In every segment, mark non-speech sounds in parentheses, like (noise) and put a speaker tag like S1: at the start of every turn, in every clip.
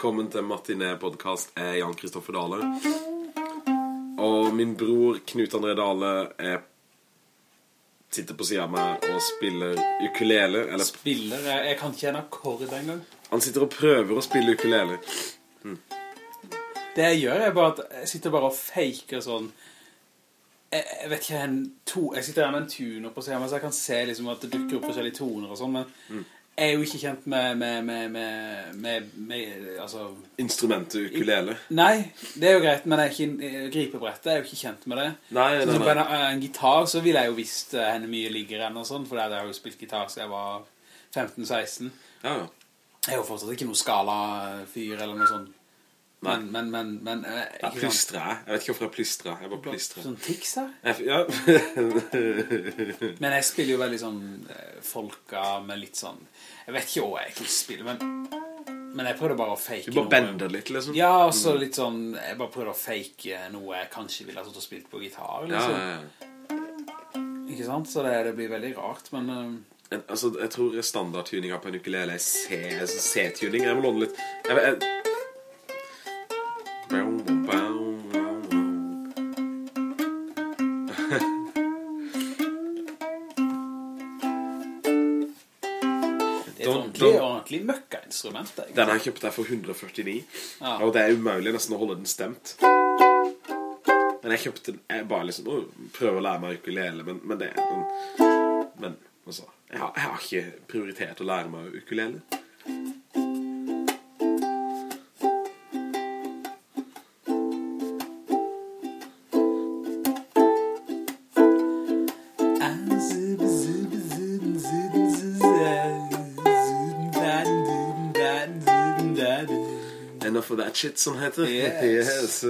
S1: Velkommen til Martinet-podcast. Jeg er Jan Kristoffer Dale. Og min bror Knut André Dale er, sitter på siden av meg og spiller ukulele. Eller
S2: Spiller, jeg, jeg kan ikke en akkord engang.
S1: han sitter og prøver å spille ukulele.
S2: Det jeg gjør er bare at jeg sitter bare og faker sånn jeg, jeg vet ikke, en to, jeg sitter her med en tuner på scenen, så jeg kan se liksom at det dukker opp forskjellige toner og sånn, men jeg er jo ikke kjent med, med, med, med, med, altså...
S1: Instrumentet ukulele.
S2: Nei, det er jo greit, men ikke, gripebrettet er jo ikke kjent med det.
S1: Nei,
S2: Så
S1: nei,
S2: som på
S1: nei.
S2: en, en gitar så ville jeg jo visst eh, henne mye ligger enn og sånn, for jeg har jo spilt gitar siden jeg var 15-16.
S1: Ja, ja.
S2: Jeg er jo fortsatt ikke noen skala-fyr eller noe sånt. Men, men, men, men eh,
S1: Jeg
S2: ikke sant?
S1: jeg. Jeg vet ikke hvorfor jeg plystrer. Jeg bare plystrer.
S2: Sånn
S1: tikser? Ja.
S2: Men jeg spiller jo veldig sånn eh, folka med litt sånn Jeg vet ikke hva jeg egentlig spiller, men, men jeg prøvde bare å fake
S1: Du bare bender litt, liksom.
S2: Ja, og så litt sånn Jeg bare prøvde å fake noe jeg kanskje ville ha satt og spilt på gitar, liksom.
S1: ja, ja.
S2: Ikke sant? Så det, det blir veldig rart, men eh,
S1: En- Altså, jeg tror standardtuninga på en ukulele er C- altså C-tuning. Jeg må låne litt. Jeg, jeg...
S2: det er et ordentlig, ordentlig møkkainstrument.
S1: Den har jeg kjøpt der for 149.
S2: Ja.
S1: Og det er umulig nesten å holde den stemt. Men jeg kjøpte den Jeg bare liksom å, prøver å lære meg ukulele, men, men det men, men altså jeg har, jeg har ikke prioritert å lære meg ukulele. Of that shit, som heter.
S2: Yes.
S1: yes.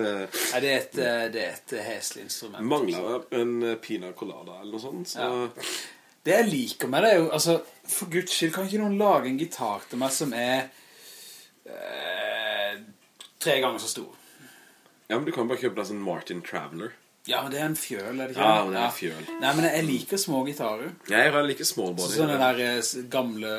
S2: Ja, det er et, eh, det er et heslig instrument.
S1: Mangler en eh, pina colada eller noe sånt. Så
S2: Ja. Det jeg liker med det er jo, altså, for guds skyld, kan ikke noen lage en gitar til meg som er eh, tre ganger så stor?
S1: Ja, men du kan bare kjøpe deg sånn Martin Traveler.
S2: Ja, men det er en fjøl, er det ikke?
S1: Ja, det er en fjøl.
S2: Nei, men jeg liker små gitarer.
S1: Jeg har like small body.
S2: Sånn den der eh, gamle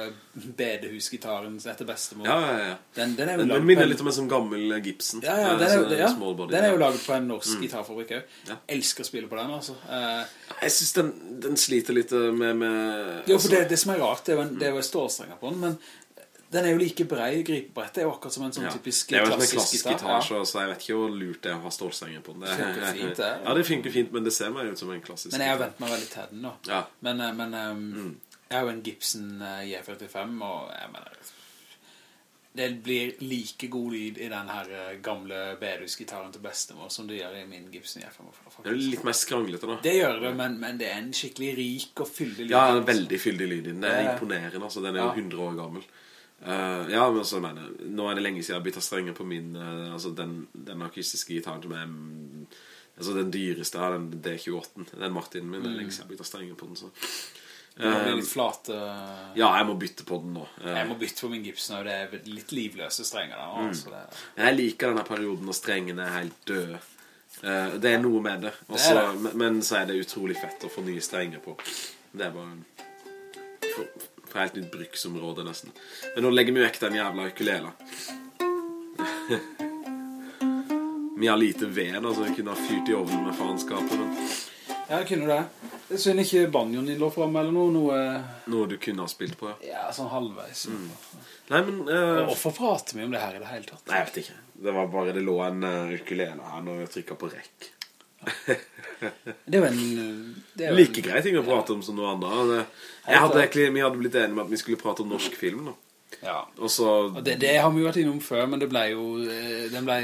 S2: bedehusgitaren heter bestemor.
S1: Ja, ja, ja.
S2: Den, den
S1: Den, den minner
S2: en-
S1: litt om en sånn gammel Gibson.
S2: Ja, ja,
S1: Eh,
S2: den er, jo-
S1: sånn
S2: ja, den er jo laget på en norsk gitarfabrikk også.
S1: Ja.
S2: Elsker å spille på den, altså. Eh,
S1: Jeg synes den, den sliter litt eh, med... med
S2: jo,
S1: altså,
S2: for det, det som er rart, det er jo, en, det er jo stålstrenger på den, men den er jo like brei, gripebrettet er jo akkurat som en sånn
S1: ja.
S2: typisk
S1: Det er jo en
S2: klassisk,
S1: klassisk gitar,
S2: ja.
S1: så, så jeg vet ikke hvor lurt det er å ha stålstrenger på den. Det,
S2: Funker fint, det.
S1: Ja, det funker fint, men det ser meg ut som en klassisk
S2: Men jeg har
S1: ventet
S2: vent meg veldig til den da.
S1: Ja.
S2: Men, eh, men um, jeg har jo en Gibson eh, J45, og jeg mener, det blir like god lyd i den her gamle Bedus-gitaren til bestemor som det gjør i min Gibson J45.
S1: Det er litt mer skranglete da.
S2: Det gjør det, men, men det er en skikkelig rik og fyldig lyd.
S1: Ja, veldig fyldig lyd i den. Det er imponerende, altså. Den er jo
S2: Ja.
S1: 100 år gammel. Eh, ja, men så mener jeg, nå er det lenge siden jeg har byttet strenger på min, uh, altså den, den akustiske gitaren som er, um, altså den dyreste er den D28, den Martinen min, det er lenge siden jeg har byttet strenger på den, så. Uh,
S2: litt flate.
S1: ja, jeg må bytte på den nå.
S2: Jeg må bytte på min Gibson, det er litt livløse strenger Da,
S1: Mm.
S2: Altså det,
S1: Jeg liker denne perioden når strengene er helt døde. Det er noe med det.
S2: Det
S1: Også,
S2: det, det.
S1: Men, men så er det utrolig fett å få nye strenger på. Det er bare for, for helt nytt bruksområde nesten. Men nå legger vi vekk den jævla ukulele. (laughs) vi har lite ved, altså vi kunne ha fyrt i ovnen med faenskapet. Men
S2: ja, det kunne det. Det synd ikke banjoen din lå framme, eller noe. Noe,
S1: noe du kunne ha spilt på, ja.
S2: ja, sånn halvveis.
S1: Nei, men eh,
S2: Hvorfor prater vi om det her i det hele tatt?
S1: Nei, jeg vet ikke. Det var bare det lå en uh, ukulele her når vi trykket på rekk.
S2: Det er jo en... Det er jo
S1: Like
S2: en-
S1: greit ting å prate om som noe annet. Jeg hadde egentlig, vi hadde blitt enige med at vi skulle prate om norsk film nå.
S2: Ja.
S1: Også,
S2: Og det, det har vi jo vært innom før, men det ble jo... eh, Den ble...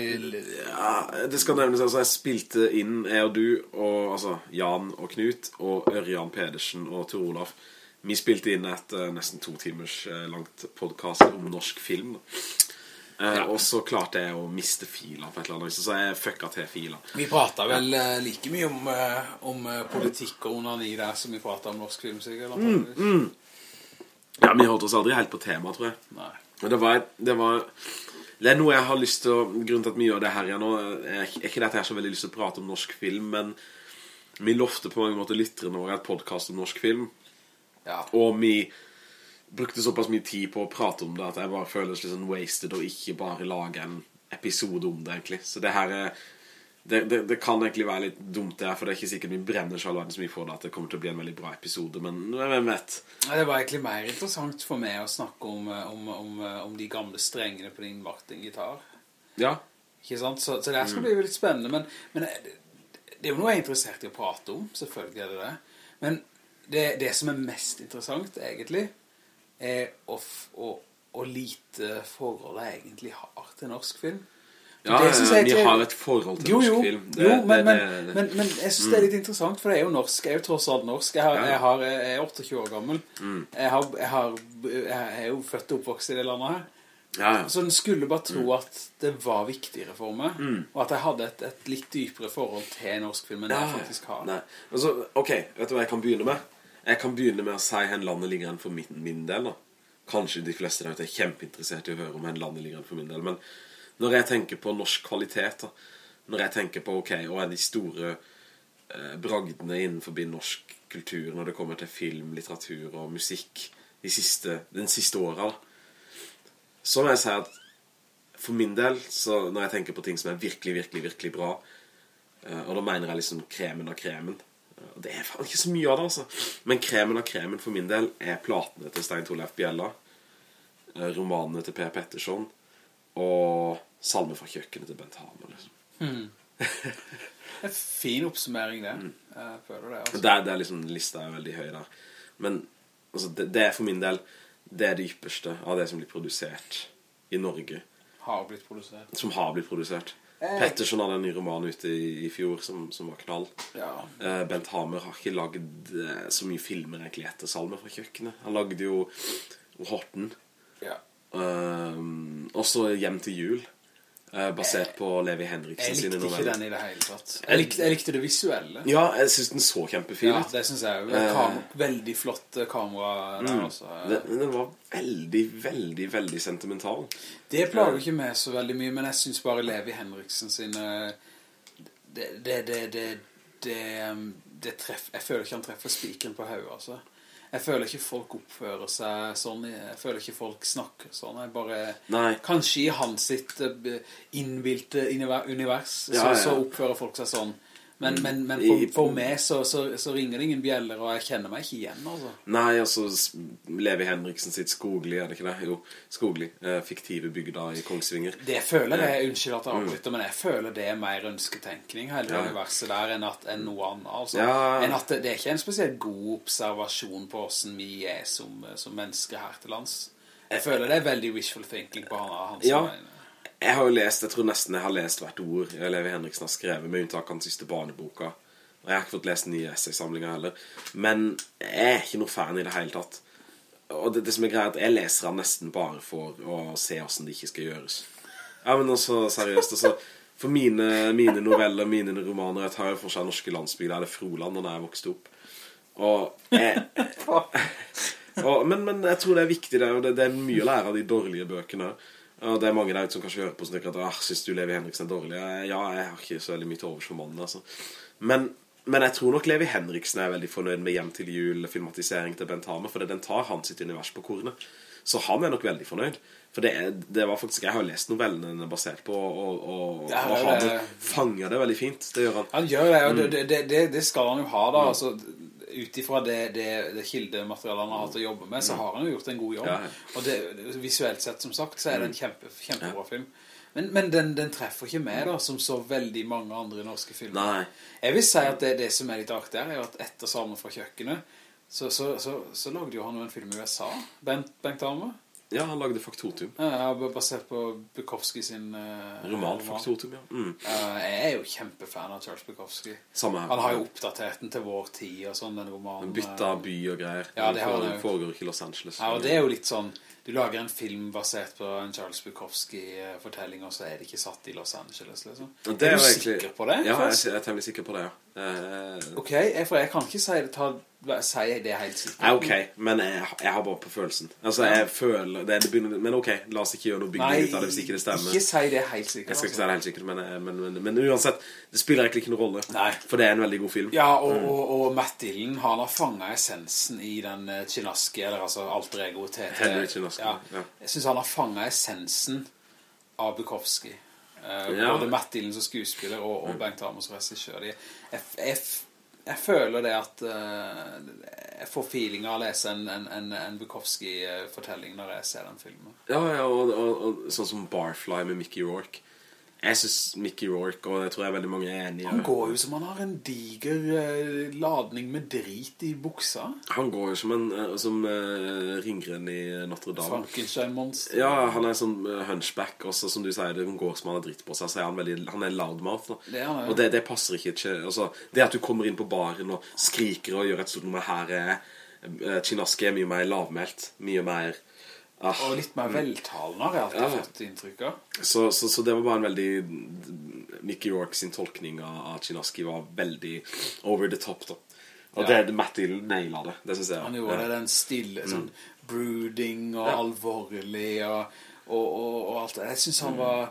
S1: ja, det skal nevnes, altså jeg spilte inn, jeg og du, og, altså Jan og Knut, og Ørjan Pedersen og Tor Olaf. Vi spilte inn et eh, nesten to timers eh, langt podcast om norsk film da. Eh, Og så klarte jeg å miste filer på et eller annet vis, så jeg fucka til filer.
S2: Vi prata vel ja. like mye om, eh, om eh, politikk og onani der som vi prata om norsk film, mm, mm.
S1: Ja, vi holdt oss aldri helt på tema, tror jeg.
S2: Nei.
S1: Men det var, det var Det er noe jeg har lyst til å Grunnen til at vi gjør det her igjen nå Er ikke er det at jeg har så veldig lyst til å prate om norsk film Men vi lovte på mange måter lytterne våre Et podcast om norsk film
S2: Ja.
S1: Og vi brukte såpass mye tid på å prate om det at jeg bare føles litt sånn wasted og ikke bare lage en episode om det, egentlig. Så det her er det, det, det kan egentlig være litt dumt, det her, for det er ikke sikkert vi brenner så all så mye for det at det kommer til å bli en veldig bra episode, men hvem vet?
S2: Ja, Det var egentlig mer interessant for meg å snakke om, eh, om, om, eh, om de gamle strengene på din Martin-gitar.
S1: Ja,
S2: Ikke sant? Så, så det her skal bli litt spennende, men, men det, det er jo noe jeg er interessert i å prate om, selvfølgelig er det det. Men det, det som er mest interessant, egentlig, er og, og, å lite forhold jeg egentlig har til norsk film.
S1: ja
S2: Det
S1: vi har et forhold til
S2: Jo,
S1: norsk
S2: jo,
S1: film.
S2: jo men, det,
S1: det- Mm.
S2: men, men jeg synes det er litt interessant, for det er jo norsk. Jeg er jo tross alt norsk. Jeg, har,
S1: Ja.
S2: jeg, har, jeg er 28 år gammel.
S1: Mm.
S2: Jeg, har, jeg, har, jeg er jo født og oppvokst i det landet her.
S1: ja, ja.
S2: Så den skulle bare tro
S1: Mm.
S2: at det var viktigere for meg, og at jeg hadde et, et litt dypere forhold til norsk film enn det jeg faktisk har.
S1: Nei. Altså, ok, vet du hva jeg kan begynne med? Jeg kan begynne med å si hvor landet ligger an for min, min del da. Kanskje de fleste der ute er kjempeinteressert i å høre om hvor landet ligger an for min del, men når jeg tenker på norsk kvalitet da, når jeg tenker på, ok, hva er de store eh, bragdene innenfor norsk kultur når det kommer til film, litteratur og musikk de siste, den siste åra, så må jeg si at for min del, så når jeg tenker på ting som er virkelig, virkelig, virkelig bra, eh, og da mener jeg liksom kremen av kremen, det er faen ikke så mye av det, altså. Men kremen av kremen for min del er platene til Stein Torleif Bjella, eh, romanene til Per Pettersson, og salme fra kjøkkenet til Bent Hamer, liksom. (laughs)
S2: En fin oppsummering det.
S1: Mm.
S2: Jeg føler det, altså.
S1: Der, er, er liksom, lista er veldig høy der. Men altså, det, det er for min del, det er det ypperste av det som blir produsert i Norge,
S2: Har blitt produsert.
S1: som har blitt produsert.
S2: Eh.
S1: Pettersson hadde en ny roman ute i, i fjor som, som var knall.
S2: Ja.
S1: Eh, Bent Hamer har ikke lagd eh, så mye filmer egentlig etter Salme fra kjøkkenet. Han lagde jo Horten.
S2: ja.
S1: Um, også Hjem til jul. Eh, basert på Levi Henriksen
S2: Jeg likte ikke den i det hele tatt. Jeg likte, jeg likte det visuelle.
S1: Ja, jeg synes den så kjempefin
S2: Ja, det synes jeg.
S1: Eh.
S2: Veldig flott eh, kamera der, altså.
S1: Den, den var veldig, veldig, veldig sentimental.
S2: Det plager ikke meg så veldig mye, men jeg synes bare Levi Henriksen sine det, det, det, det, det, um, det treff, jeg føler ikke han treffer spikeren på høy altså. Jeg føler ikke folk oppfører seg sånn, jeg føler ikke folk snakker sånn, jeg bare,
S1: Nei.
S2: kanskje i hans sitt innvilte innbilte univers,
S1: Ja,
S2: så,
S1: ja.
S2: så oppfører folk seg sånn. Men, men, men for, for meg så, så, så ringer det ingen bjeller, og jeg kjenner meg ikke igjen, altså.
S1: Nei, altså Levi Henriksen sitt Skogli, er det ikke det? Jo, Skogli. Eh, fiktive bygda i Kongsvinger.
S2: Det føler jeg, unnskyld at jeg avbryter, men jeg føler det er mer ønsketenkning hele
S1: Ja.
S2: universet der enn, at, enn noe annet. Altså.
S1: Ja.
S2: Enn at det, det er ikke en spesielt god observasjon på hvordan vi er som, som mennesker her til lands. Jeg føler det er veldig wishful thinking på han, hans
S1: Ja.
S2: vegne.
S1: Jeg har jo lest, jeg tror nesten jeg har lest hvert ord Levi Henriksen har skrevet, med unntak av den siste barneboka. Og jeg har ikke fått lest nye essaysamlinger heller. Men jeg er ikke noe fan i det hele tatt. Og det, det som er greia, er at jeg leser han nesten bare for å se hvordan det ikke skal gjøres. Ja, men også seriøst, altså. For mine, mine noveller, mine romaner, jeg tar jo for seg norske landsbygd, der er det Froland, og der jeg vokste opp. Og jeg, (laughs) og, men, men jeg tror det er viktig det, det, det er mye å lære av de dårlige bøkene. Og det er mange der ute som kanskje hører på som tenker at ah, synes du Levi Henriksen er dårlig? Ja, jeg har ikke så veldig mye til overs for mannen, altså. Men, men jeg tror nok Levi Henriksen er veldig fornøyd med Hjem til jul, filmatisering til Bent Hamer, for den tar hans sitt univers på kornet. Så han er nok veldig fornøyd. For det, er, det var faktisk, jeg har lest novellene den er basert på, og, og,
S2: Ja,
S1: og han fanger det veldig fint. Det gjør han.
S2: Han gjør det, og
S1: Mm.
S2: det, det, det, skal han jo ha da, altså utifra det, det, det kildematerialet han har hatt å jobbe med, så har han jo gjort en god jobb.
S1: Mm. Ja, ja.
S2: Og det, visuelt sett, som sagt, så er det en kjempe, kjempebra
S1: Ja.
S2: film. Men, men den, den treffer ikke meg da, som så veldig mange andre norske filmer.
S1: Nei.
S2: Jeg vil si at det, det som er litt artig her, er at etter Sammen fra kjøkkenet, så, så, så, så lagde jo han jo en film i USA, Bent, Bengt Arme,
S1: Ja, han lagde Faktotum.
S2: ja, basert på Bukowski sin uh,
S1: Roman Faktotum, ja. Mm.
S2: Uh, jeg er jo kjempefan av Charles Bukowski.
S1: Samme her.
S2: Han har jo oppdatert den til vår tid og sånn, den romanen.
S1: Bytta by og greier.
S2: Ja, det har han jo.
S1: foregår ikke i Los Angeles.
S2: Ja, og det er jo litt sånn, du lager en film basert på en Charles Bukowski-fortelling, og så er det ikke satt i Los Angeles, liksom.
S1: Det
S2: er du
S1: jo egentlig-
S2: sikker på det?
S1: Ja, jeg, jeg er temmelig sikker på det, ja. Uh,
S2: Ok, jeg, for jeg kan ikke si det, ta, si det helt sikkert.
S1: Nei, ok, men jeg, jeg har bare på følelsen. Altså, jeg føler det, det begynner, Men ok, la oss ikke gjøre noe bygning ut av det hvis ikke det stemmer.
S2: ikke si det helt sikkert.
S1: Jeg skal ikke si
S2: altså.
S1: det helt sikkert, men, eh, men, men, men uansett, det spiller egentlig ikke noen rolle.
S2: Nei.
S1: For det er en veldig god film.
S2: Ja, og, og, og Matt Dillon, han har fanget essensen i den uh, eller altså alter ego til...
S1: Henry Chinaski,
S2: Ja,
S1: ja.
S2: jeg synes han har fanget essensen av Bukowski. Uh,
S1: Ja.
S2: Både Matt Dillon som skuespiller og, og Bengt Amos som regissør. Jeg, jeg, jeg føler det at eh, jeg får feeling av å lese en, en, en, en Bukowski-fortelling når jeg ser den filmen.
S1: Ja, ja, og, og, og sånn som Barfly med Mickey Rourke. Jeg synes Mickey Rourke, og det tror jeg veldig mange er enige.
S2: Han går jo som han har en diger eh, ladning med drit i buksa.
S1: Han går jo som en eh, som uh, ringren i Notre Dame.
S2: Frankenstein-monster.
S1: Ja, han er sånn eh, hunchback også, som du sier, han går som han har dritt på seg, så er han veldig, han er loudmouth. Da.
S2: Det er han, ja.
S1: Og det, det passer ikke ikke altså, det at du kommer inn på baren og skriker og gjør et stort nummer her er, uh, er mye mer lavmelt, mye mer, ah,
S2: Og litt mer veltalende har jeg alltid
S1: Ja.
S2: fått inntrykk av.
S1: så, så, så det var bare en veldig, Mickey Rourke sin tolkning av, Chinaski var veldig over the top da. Og
S2: Ja.
S1: det, Matt Dillon nailet det, det synes jeg.
S2: Han gjorde
S1: ja.
S2: det, den stille, sånn brooding og
S1: Ja.
S2: alvorlig og, og, og, og alt det. Jeg synes han var,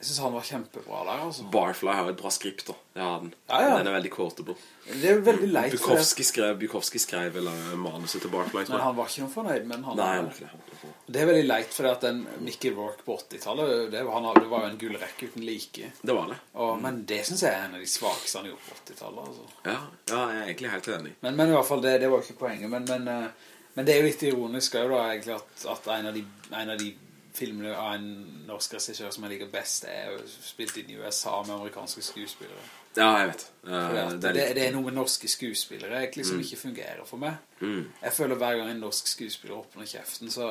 S2: jeg synes han var kjempebra der, altså.
S1: Barfly har et bra skript da. Ja, den,
S2: Ja, ja.
S1: den er veldig quotable.
S2: Det er jo veldig leit,
S1: Bukowski skrev, Bukowski skrev vel eh, manuset til Barfly.
S2: men han var ikke noe fornøyd men. Han,
S1: Nei, han det.
S2: er veldig leit, for at den Mickey Rourke på 80-tallet, det, var- det var jo en gullrekke uten like.
S1: Det var det.
S2: Og, Men det synes jeg er en av de svakeste han gjorde på 80-tallet, altså.
S1: Ja, ja, jeg er egentlig helt enig.
S2: Men, men i hvert fall, det, det var jo ikke poenget. Men, men, eh, men det er jo litt ironisk da, egentlig, at, at en, av de, en av de filmene av en norsk regissør som jeg liker best, er jo spilt inn i USA med amerikanske skuespillere.
S1: Ja, jeg vet.
S2: Uh,
S1: det
S2: det,
S1: er litt...
S2: det er noe med norske skuespillere egentlig som ikke fungerer for meg.
S1: Mm.
S2: Jeg føler hver gang en norsk skuespiller åpner kjeften, så,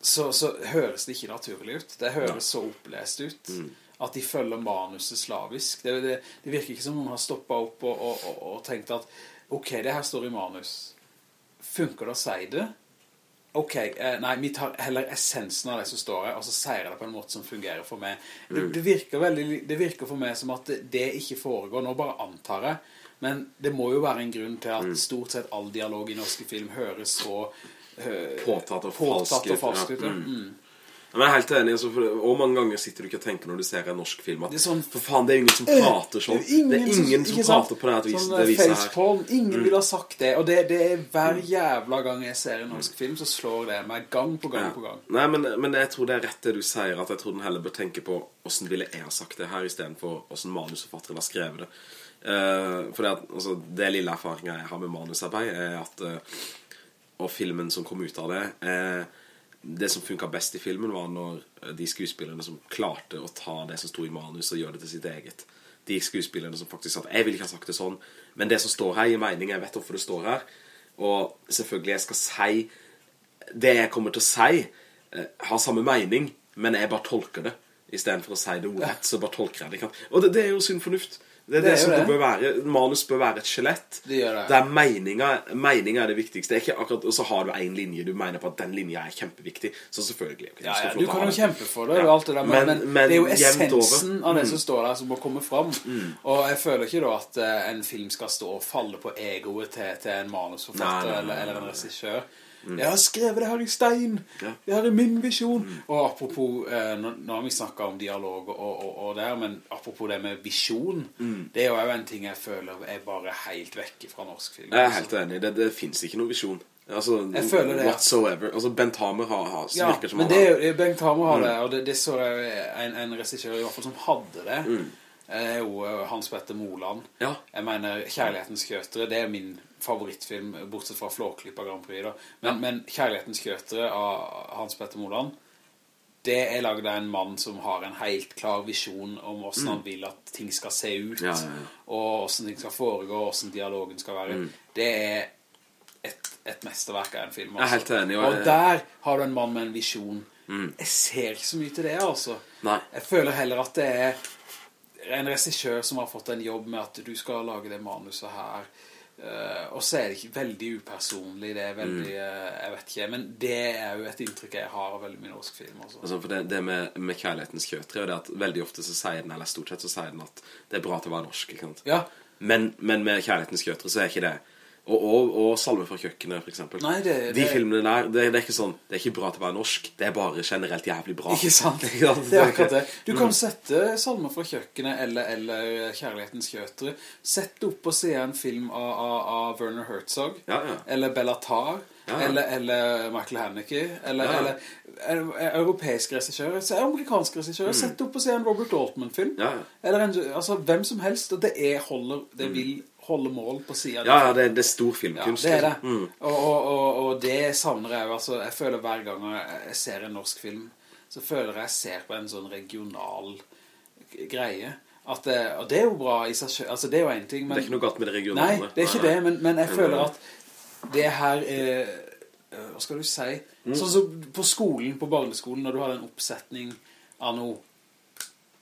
S2: så, så høres det ikke naturlig ut. Det høres så opplest ut. At de følger manuset slavisk. Det, det, det virker ikke som noen har stoppet opp og, og, og, og tenkt at ok, det her står i manus. Funker det å si det? Ok, eh, nei, vi tar heller essensen av det som står her, og så sier jeg det på en måte som fungerer for meg. Det, det, virker, veldig, det virker for meg som at det, ikke foregår, nå bare antar jeg, men det må jo være en grunn til at stort sett all dialog i norske film høres så eh,
S1: Påtatt og falsk ut, ja.
S2: ut. Ja.
S1: Mm.
S2: Mm.
S1: Men jeg er helt enig, altså, og mange ganger sitter du ikke og tenker når du ser en norsk film at,
S2: Det er sånn-
S1: For faen, det er ingen som prater sånn. Det er ingen, som,
S2: som sant?
S1: prater på det, viset,
S2: Sånn,
S1: det
S2: eh,
S1: viset her. Mm.
S2: facepalm, ingen vil ha sagt det, og det, det er hver jævla gang jeg ser en norsk film, så slår det meg gang på gang
S1: Ja.
S2: på gang.
S1: Nei, men, men jeg tror det er rett det du sier, at jeg tror den heller bør tenke på hvordan ville jeg ha sagt det her, i stedet for hvordan manusforfatteren har skrevet det. Uh, for det, at, altså, det lille erfaringen jeg har med manusarbeid, er at uh, og filmen som kom ut av det, eh, det som funket best i filmen var når eh, de skuespillerne som klarte å ta det som sto i manus og gjøre det til sitt eget. De skuespillerne som faktisk sa at jeg vil ikke ha sagt det sånn, men det som står her gir mening, jeg vet hvorfor det står her. Og selvfølgelig jeg skal si det jeg kommer til å si, eh, har samme mening, men jeg bare tolker det. I stedet for å si det ordrett, så bare tolker jeg det. Og det, det er jo sunn fornuft. Det er det,
S2: Det er
S1: som det
S2: det.
S1: bør være. Manus bør være et skjelett.
S2: Det gjør det.
S1: Der meninga, meninga er det viktigste. Det er akkurat, og så har du en linje du mener på at den linja er kjempeviktig. Så selvfølgelig. Okay,
S2: Ja, ja, du kan jo kjempe for det,
S1: Ja.
S2: det der, men,
S1: Men-
S2: men, det er jo
S1: over.
S2: essensen av det som står der som må komme fram.
S1: Mm.
S2: Og jeg føler ikke da at eh, en film skal stå og falle på egoet til, til en manusforfatter
S1: Nei, nei, nei,
S2: eller, eller en regissør. Jeg har skrevet det her i stein. Det her er min visjon. Og apropos, eh, nå, nå har vi snakket om dialog og, og, og der, men apropos det med visjon, det er jo en ting jeg føler er bare helt vekk fra norsk film.
S1: Jeg er helt enig. Det, det finnes ikke noen visjon. Altså,
S2: Jeg føler det, ja.
S1: Whatsoever. Altså, Bent Hamer har, har
S2: Ja,
S1: virker som
S2: men
S1: han
S2: det er jo, Bent Hamer har det, og det, det så jeg en, en regissør i hvert fall som hadde det.
S1: Mm.
S2: Er jo eh, Hans Petter Moland.
S1: Ja.
S2: Jeg mener, Kjærlighetens Kjøtere, det er min favorittfilm, bortsett fra Flåklypa Grand Prix da. Men, men Kjærlighetens Kjøtere av Hans Petter Moland, det er laget av en mann som har en helt klar visjon om hvordan han vil at ting skal se ut,
S1: Mm. Ja, ja, ja.
S2: og hvordan ting skal foregå, og hvordan dialogen skal være.
S1: Mm.
S2: Det er et, et mesterverk av en film.
S1: Helt enig, og
S2: Og, der har du en mann med en visjon. Jeg ser ikke så mye til det, altså.
S1: Nei.
S2: Jeg føler heller at det er en regissør som har fått en jobb med at du skal lage det manuset her. uh, og så er det ikke veldig upersonlig, det er veldig, uh, jeg vet ikke, men det er jo et inntrykk jeg har av veldig mye norsk film. Altså.
S1: Det, det med, med kjærlighetens kjøtere er det at veldig ofte så sier den, eller stort sett så sier den at det er bra til å være norsk, ikke sant?
S2: Ja,
S1: Men, men med Kjærlighetens kjøtre så er ikke det og, og, og Salme fra kjøkkenet, for eksempel.
S2: Nei, det,
S1: De
S2: det-
S1: filmene der, det, det er ikke sånn Det er ikke bra til å være norsk Det er bare generelt jævlig bra
S2: Ikke sant? (laughs) Det er akkurat det. Du
S1: Mm.
S2: kan sette Salve fra kjøkkenet eller, eller Kjærlighetens kjøtere. Sette opp og se en film av, av, av Werner Herzog.
S1: Ja, ja.
S2: Eller Bellatar.
S1: Ja.
S2: Eller, eller Michael Haneke. Eller,
S1: Ja.
S2: eller eh, europeisk regissør. Se amerikansk mm. Sett opp og se en Robert Altman-film.
S1: Mm. Ja, ja.
S2: Eller en, altså, hvem som helst. Og det er holder, det vil holde mål på siden.
S1: Ja, ja, det, det er stor
S2: Ja,
S1: filmkunst
S2: det er det.
S1: liksom. Mm.
S2: Og, og, og, og det savner jeg. Altså, jeg føler hver gang jeg ser en norsk film, så føler jeg jeg ser på en sånn regional greie. At det, og det er jo bra i seg selv. Altså, det er jo en ting, men...
S1: Det er ikke noe godt med det regionale
S2: Nei, det er ikke det, men, men jeg føler at det her er... eh, Hva skal du si?
S1: Mm.
S2: Sånn som på skolen, på barneskolen, når du har en oppsetning av noe,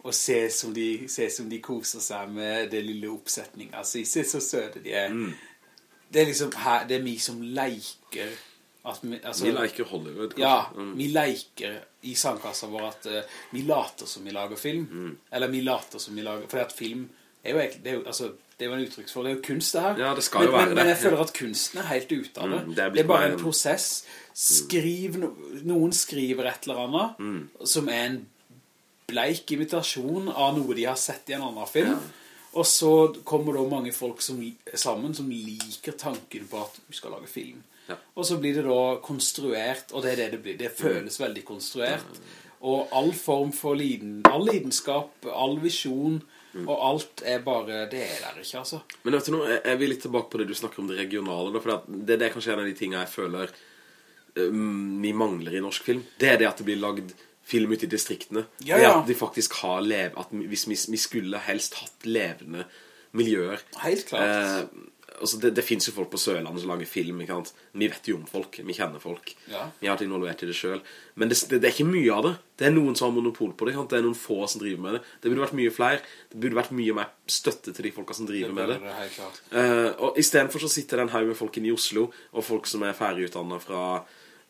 S2: og se som, de, se som de koser seg med det lille oppsetningen. Altså, se så søte de er.
S1: Mm.
S2: Det er liksom her, det er vi som leker vi, altså,
S1: Vi leker Hollywood kanskje.
S2: ja,
S1: Mm.
S2: vi leker i sandkassa vår at uh, vi later som vi lager film.
S1: Mm.
S2: Eller vi later som vi lager, for at film er jo egentlig, det er jo, altså, det er jo en uttrykksform, det er jo kunst det her.
S1: Ja, det skal jo være
S2: men,
S1: det.
S2: Men jeg føler at kunsten er helt ute av det.
S1: Mm, det
S2: det,
S1: er
S2: er bare en prosess. Skriv, no, noen skriver et eller annet,
S1: Mm.
S2: som er en bleik imitasjon av noe de har sett i en annen film. Og så kommer det mange folk som, sammen som liker tanken på at vi skal lage film.
S1: Ja.
S2: Og så blir det da konstruert, og det er det det blir. Det føles veldig konstruert. Og all form for liden, all lidenskap, all visjon, og alt er bare, det er der ikke, altså.
S1: Men vet du noe, jeg- jeg vil litt tilbake på det du snakker om det regionale da, for det, det er kanskje en av de tingene jeg føler um, vi mangler i norsk film. Det er det at det blir lagd film ute i distriktene.
S2: Ja, ja.
S1: at de faktisk har lev, at hvis vi, vi skulle helst hatt levende miljøer.
S2: Helt klart.
S1: Eh, altså det, det finnes jo folk på Sørlandet som lager film, ikke sant? Vi vet jo om folk, vi kjenner folk.
S2: Ja.
S1: Vi har vært involvert i det selv. Men det, det, det er ikke mye av det. Det er noen som har monopol på det, ikke sant? Det er noen få som driver med det. Det burde vært mye flere. Det burde vært mye mer støtte til de folka som driver med det.
S2: Det helt klart.
S1: Eh, og i stedet for så sitter det en haug med folk inne i Oslo, og folk som er ferdigutdannet fra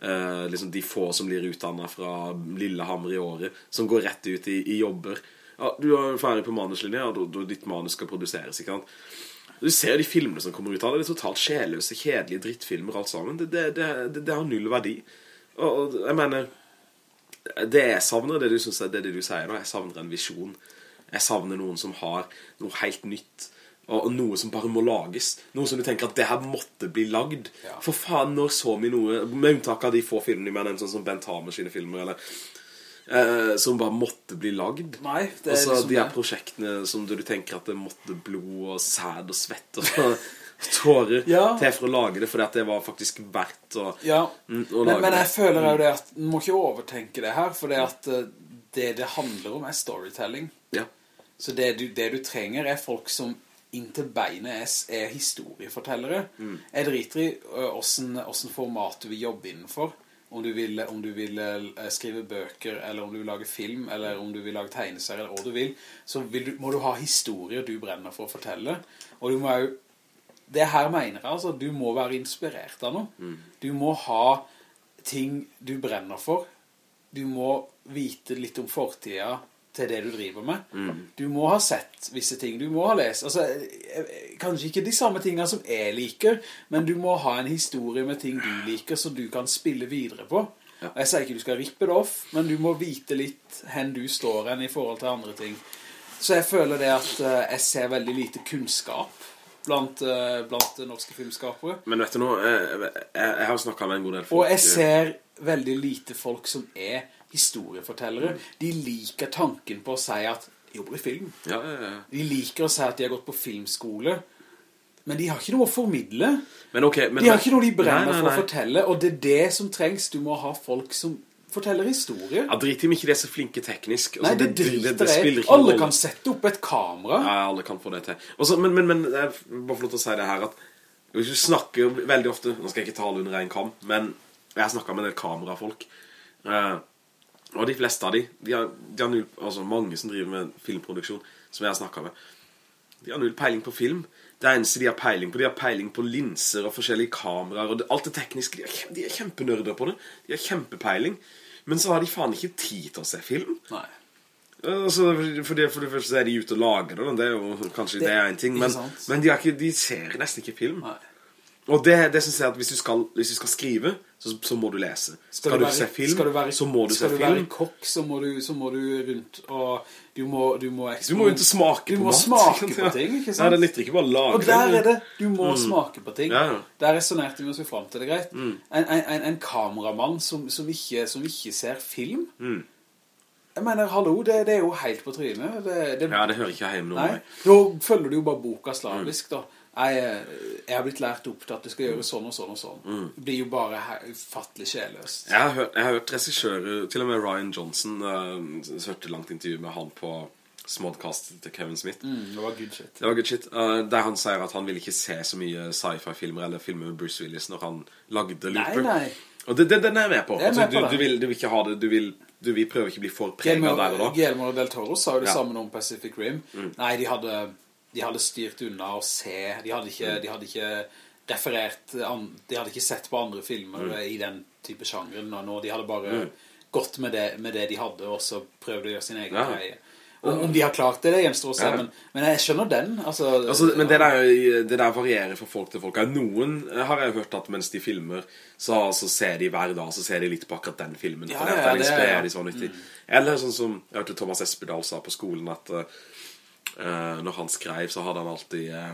S1: eh, liksom de få som blir utdannet fra Lillehammer i året, som går rett ut i, i jobber. Ja, du er ferdig på manuslinja, og da ditt manus skal produseres, ikke sant? Du ser de filmene som kommer ut av det, det er totalt sjelløse, kjedelige drittfilmer alt sammen. Det, det, det, det, har null verdi. Og, og jeg mener, det jeg savner, det du, synes det, det du sier nå, jeg savner en visjon. Jeg savner noen som har noe helt nytt, og, noe som bare må lages. Noe som du tenker at det her måtte bli lagd.
S2: Ja.
S1: For faen, når så vi noe, med unntak av de få filmene, men en sånn som Bent Hamer sine filmer, eller, eh, som bare måtte bli lagd.
S2: Nei, det er
S1: Og så
S2: liksom
S1: de her prosjektene som du, du tenker at det måtte blod og sæd og svett (laughs) og tårer
S2: Ja.
S1: til for å lage det, fordi at det var faktisk verdt å,
S2: Ja,
S1: mm, å
S2: men,
S1: lage
S2: men
S1: men
S2: jeg føler jo det at man må ikke overtenke det her, for det at eh, det det handler om er storytelling.
S1: Ja.
S2: Så det du, det du trenger er folk som inntil beinet er, historiefortellere. er historiefortellere. Jeg driter i hvordan, hvordan format du vil jobbe innenfor. Om du, vil, om du vil skrive bøker, eller om du vil lage film, eller om du vil lage tegneserier, eller hva du vil, så vil du, må du ha historier du brenner for å fortelle. Og du må jo det her mener jeg, altså, du må være inspirert av noe. Du må ha ting du brenner for. Du må vite litt om fortida til det du driver med. Du må ha sett visse ting, du må ha lest. Altså, kanskje ikke de samme tingene som jeg liker, men du må ha en historie med ting du liker, som du kan spille videre på.
S1: Ja.
S2: Jeg sier ikke du skal rippe det off, men du må vite litt hen du står hen i forhold til andre ting. Så jeg føler det at eh, jeg ser veldig lite kunnskap blant, eh, blant norske filmskapere.
S1: Men vet du nå, jeg, jeg, jeg har snakket med en god del folk.
S2: Og jeg ser veldig lite folk som er historiefortellere. De liker tanken på å si at de jobber i film.
S1: Ja, ja, ja.
S2: De liker å si at de har gått på filmskole. Men de har ikke noe å formidle.
S1: Men okay, men...
S2: De har ikke noe de brenner
S1: Nei, nei,
S2: for å fortelle, og det er det som trengs. Du må ha folk som forteller historier.
S1: Ja, drit i om ikke det er så flinke teknisk.
S2: Nei, det, det
S1: det
S2: jeg.
S1: spiller ikke
S2: Alle kan sette opp et kamera.
S1: Ja, alle kan få det til. Også, men, men, men jeg bare få lov til å si det her at du snakker veldig ofte, nå skal jeg ikke tale under en kam, men jeg har snakket med en del kamerafolk, eh, og de fleste av de, de har, de har null, altså mange som driver med filmproduksjon, som jeg har snakket med, de har null peiling på film. Det eneste de har peiling på, de har peiling på linser og forskjellige kameraer, og det, alt det tekniske, de er, de er kjempenørder på det. De har kjempepeiling. Men så har de faen ikke tid til å se film.
S2: Nei.
S1: Altså, for, det, for det første er de ute og lager det, det er jo kanskje det, det er en ting, men, men de, ikke, de, ser nesten ikke film.
S2: Nei.
S1: Og det, det synes jeg at hvis du skal, hvis du skal skrive, så, så, må du lese. Skal, skal du, være, se film, du være, så må du se film.
S2: Skal du være kokk, så må du, så må du rundt, og du må, du må
S1: Du må ikke smake
S2: på
S1: mat. Du må
S2: smake på ting, ikke sant?
S1: Nei, det nytter ikke bare å lage
S2: Og der er det, du må mm. smake på ting. Ja. Der resonerte vi oss frem til det greit. Mm. En, en, en, kameramann som, som, ikke, som, ikke, ser film, mm. Jeg mener, hallo, det, det, er jo helt på trynet. Det,
S1: det, ja, det hører ikke hjemme noe.
S2: Nei, da følger du jo bare boka slavisk, mm. da jeg, jeg, har blitt lært opp til at det skal gjøre sånn og sånn og sånn. Mm. Det blir jo bare ufattelig sjelløst.
S1: Jeg har hørt, jeg hørt regissører, til og med Ryan Johnson, uh, hørte langt intervju med han på Smodcast til Kevin Smith.
S2: Mm, det var good shit.
S1: Det var good shit. Uh, der han sier at han vil ikke se så mye sci-fi-filmer eller filmer med Bruce Willis når han lagde Looper.
S2: Nei, nei.
S1: Og det, det, den er jeg med på. Altså, med på du, du, vil, du, vil, ikke ha det, du vil, du vil prøve ikke å bli for preget der og da.
S2: Guillermo del Toro sa jo det ja. samme om Pacific Rim. Mm. Nei, de hadde de hadde styrt unna å se de hadde ikke, de hadde ikke referert de hadde ikke sett på andre filmer mm. i den type sjangeren nå, de hadde bare mm. gått med det, med det, de hadde og så prøvde å gjøre sin egen ja. greie om, om, de har klart det, det gjenstår å se, ja. men, men, jeg skjønner den. Altså,
S1: altså, men det der, det der, varierer fra folk til folk. Noen har jeg hørt at mens de filmer, så, så ser de hver dag, så ser de litt på akkurat den filmen. Ja, ja, det inspirerer de så nyttig. Mm. Eller sånn som jeg hørte Thomas Espedal sa på skolen, at Uh, når han skrev, så hadde han alltid uh,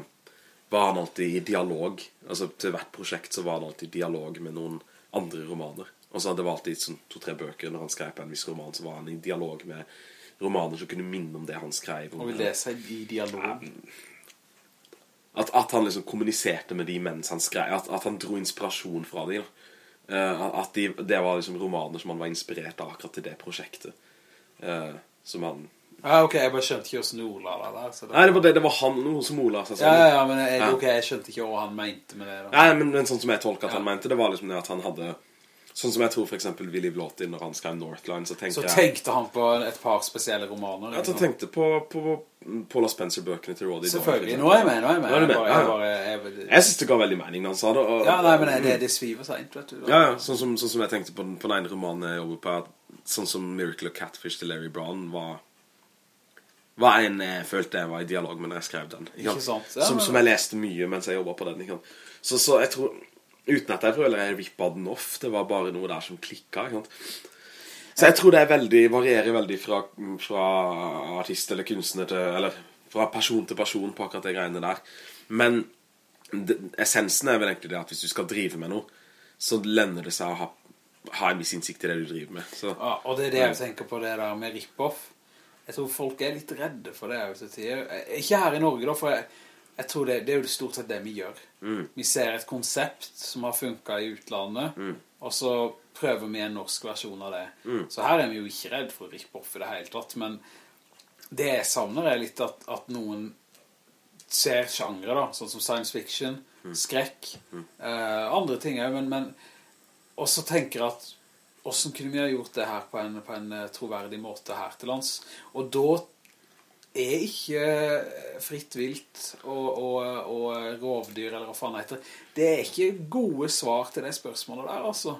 S1: var han alltid i dialog. Altså Til hvert prosjekt så var han alltid i dialog med noen andre romaner. Og så Det var alltid sånn to-tre bøker Når han skrev på en viss roman, så var han i dialog med romaner som kunne minne om det han skrev.
S2: Om, og vil lese i dialog?
S1: At, at, han liksom kommuniserte med de mens han skrev. At, at han dro inspirasjon fra dem. At de, det var liksom romaner som han var inspirert av akkurat til det prosjektet. Som han
S2: ja, ok, jeg bare skjønte ikke hvordan Ola da, der.
S1: Det Nei, det var, det, det var han som Ola sa.
S2: Ja, ja, ja, men jeg, ok, jeg skjønte ikke hva han mente med det. Da.
S1: Nei, men, men sånn som jeg tolket at ja. han mente, det var liksom det at han hadde... Sånn som jeg tror for eksempel Willy Blåtin når han skrev Northline, så tenkte
S2: så tenkte han på et par spesielle romaner?
S1: Ja, så tenkte på, på Paula Spencer-bøkene til Roddy
S2: Selvfølgelig, nå er jeg med, nå er jeg med.
S1: Jeg, bare, jeg, bare, jeg, jeg, synes det ga veldig mening når han sa det. Og,
S2: ja, nei, men det, det sviver seg vet du.
S1: Ja, ja, sånn som, sånn som jeg tenkte på, på den ene romanen jeg jobber på, sånn som Miracle of Catfish til Larry Brown var hva en jeg følte jeg var i dialog med når jeg skrev den.
S2: Ikke sant?
S1: Ja, som, som, jeg leste mye mens jeg jobbet på den. Så, så, jeg tror, uten at jeg føler jeg rippet den off, det var bare noe der som klikket. Så jeg tror det veldig, varierer veldig fra, fra, artist eller kunstner til, eller fra person til person på akkurat det greiene der. Men det, essensen er vel egentlig det at hvis du skal drive med noe, så lønner det seg å ha, ha en viss innsikt i det du driver med. Så,
S2: ja, og det er det jeg tenker på det der med rip-off jeg tror folk er litt redde for det Ikke her i Norge da, for jeg, jeg tror det, det, er jo stort sett det vi gjør. Mm. Vi ser et konsept som har funket i utlandet, mm. og så prøver vi en norsk versjon av det. Mm. Så her er vi jo ikke redde for å rippe off i det hele tatt, men det jeg savner er litt at, at noen ser sjangre da, sånn som science fiction, mm. skrekk, uh, andre ting, men, men også tenker at hvordan kunne vi ha gjort det her på en, på en eh, troverdig måte her til lands? Og da er ikke eh, fritt vilt og, og, og rovdyr, eller hva faen heter, det er ikke gode svar til det spørsmålet der, altså.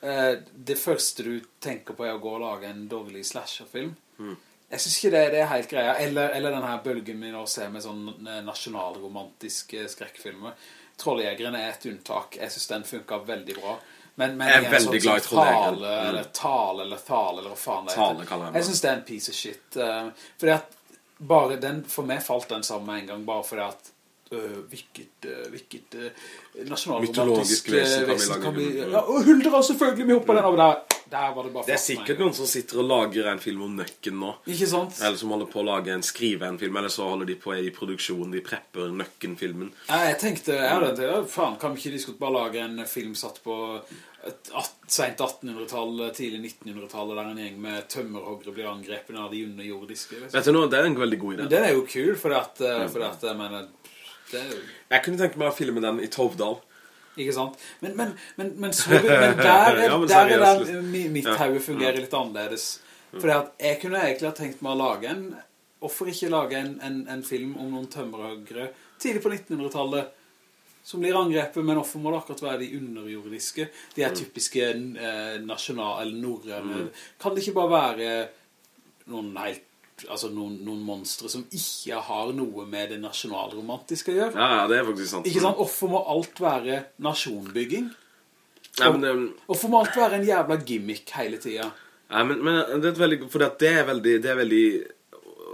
S2: Eh, det første du tenker på er å gå og lage en dårlig slasherfilm. Mm. Jeg synes ikke det, det, er helt greia. Eller, eller denne bølgen vi nå ser med sånn nasjonalromantiske skrekkfilmer. Trolljegeren er et unntak. Jeg synes den funker veldig bra. Men, men
S1: jeg er veldig sånn, glad i
S2: Trond Tale, mm. eller tale, eller thale, eller hva faen det
S1: tale.
S2: Jeg, jeg synes det er en piece of shit. Uh, fordi at bare den, for meg falt den sammen en gang, bare fordi at uh, hvilket, uh, hvilket uh, nasjonalromantisk
S1: vesen kan vi lage. Kan vi,
S2: ja, og Huldra selvfølgelig, vi hopper ja. den over der. Der var det bare
S1: Det er sikkert noen som sitter og lager en film om nøkken nå.
S2: Ikke sant?
S1: Eller som holder på å lage en, skrive en film, eller så holder de på i produksjon, de prepper nøkken-filmen.
S2: Jeg tenkte, jeg hadde, faen, kan vi ikke de skulle bare lage en film satt på sent 1800-tall, tidlig 1900-tall, der en gjeng med tømmerhoggere blir angrepet av de underjordiske.
S1: Liksom. Vet du noe, det er en veldig god idé.
S2: Men den er jo kul, for at, for at jeg mener, det er jo...
S1: Jeg kunne tenke meg å filme den i Tovdal.
S2: Ikke sant? Men, men, men, men, så, men der, (laughs) er, ja, der er der mitt ja. hauge fungerer litt annerledes. Fordi at jeg kunne egentlig ha tenkt meg å lage en Hvorfor ikke lage en, en, en film om noen tømmerhøgre tidlig på 1900-tallet som blir angrepet, men hvorfor må det akkurat være de underjordiske? De er mm. typiske eh, nasjonal, eller norrøne. Mm. Kan det ikke bare være noen helt altså noen, noen monstre som ikke har noe med det nasjonalromantiske å gjøre.
S1: Ja, ja, det er faktisk sant.
S2: Ikke sant? Hvorfor må alt være nasjonbygging?
S1: Ja, men, um,
S2: Hvorfor må alt være en jævla gimmick hele tiden?
S1: ja, men, men det er veldig, for det er veldig, det er veldig,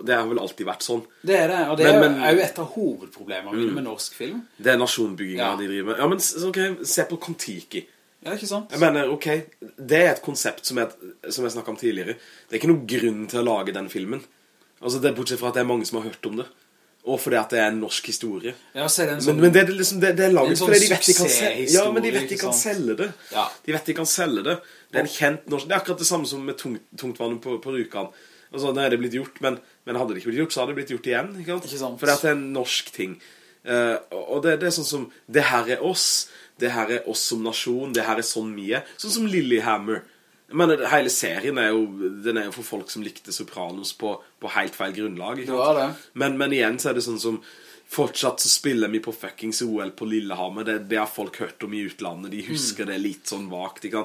S1: det har vel alltid vært sånn.
S2: Det er det, og det
S1: Men-
S2: er, jo-
S1: men-
S2: er jo et av hovedproblemene mine med norsk film.
S1: Det er nasjonbygginga
S2: Ja.
S1: de driver med. Ja, men ok, se på Kon-Tiki.
S2: Ja, ikke sant?
S1: Jeg mener, ok, det er et konsept som jeg, som jeg snakket om tidligere. Det er ikke noen grunn til å lage den filmen. Altså, det er bortsett fra at det er mange som har hørt om det. Og fordi at det er en norsk historie.
S2: Ja, så er det en
S1: Men,
S2: sånn...
S1: men det er liksom, det, det er laget
S2: sånn
S1: fordi de vet de kan selge Ja, men de vet de kan selge det.
S2: Ja.
S1: De vet de kan selge det. Det er en kjent norsk Det er akkurat det samme som med tungt, tungtvannet på, på Rjukan. Altså, nå er det blitt gjort, men, men hadde det ikke blitt gjort, så hadde det blitt gjort igjen. Ikke sant?
S2: Ikke sant?
S1: Fordi at det er en norsk ting. Uh, og det, det er sånn som Det her er oss. Det her er oss som nasjon. Det her er sånn vi er. Sånn som Lillehammer. Mener, hele serien er jo Den er jo for folk som likte Sopranos på, på helt feil grunnlag.
S2: Det det.
S1: Men, men igjen så er det sånn som Fortsatt så spiller vi på fuckings OL på Lillehammer Det, det har folk hørt om i utlandet De husker det litt sånn vagt de kan...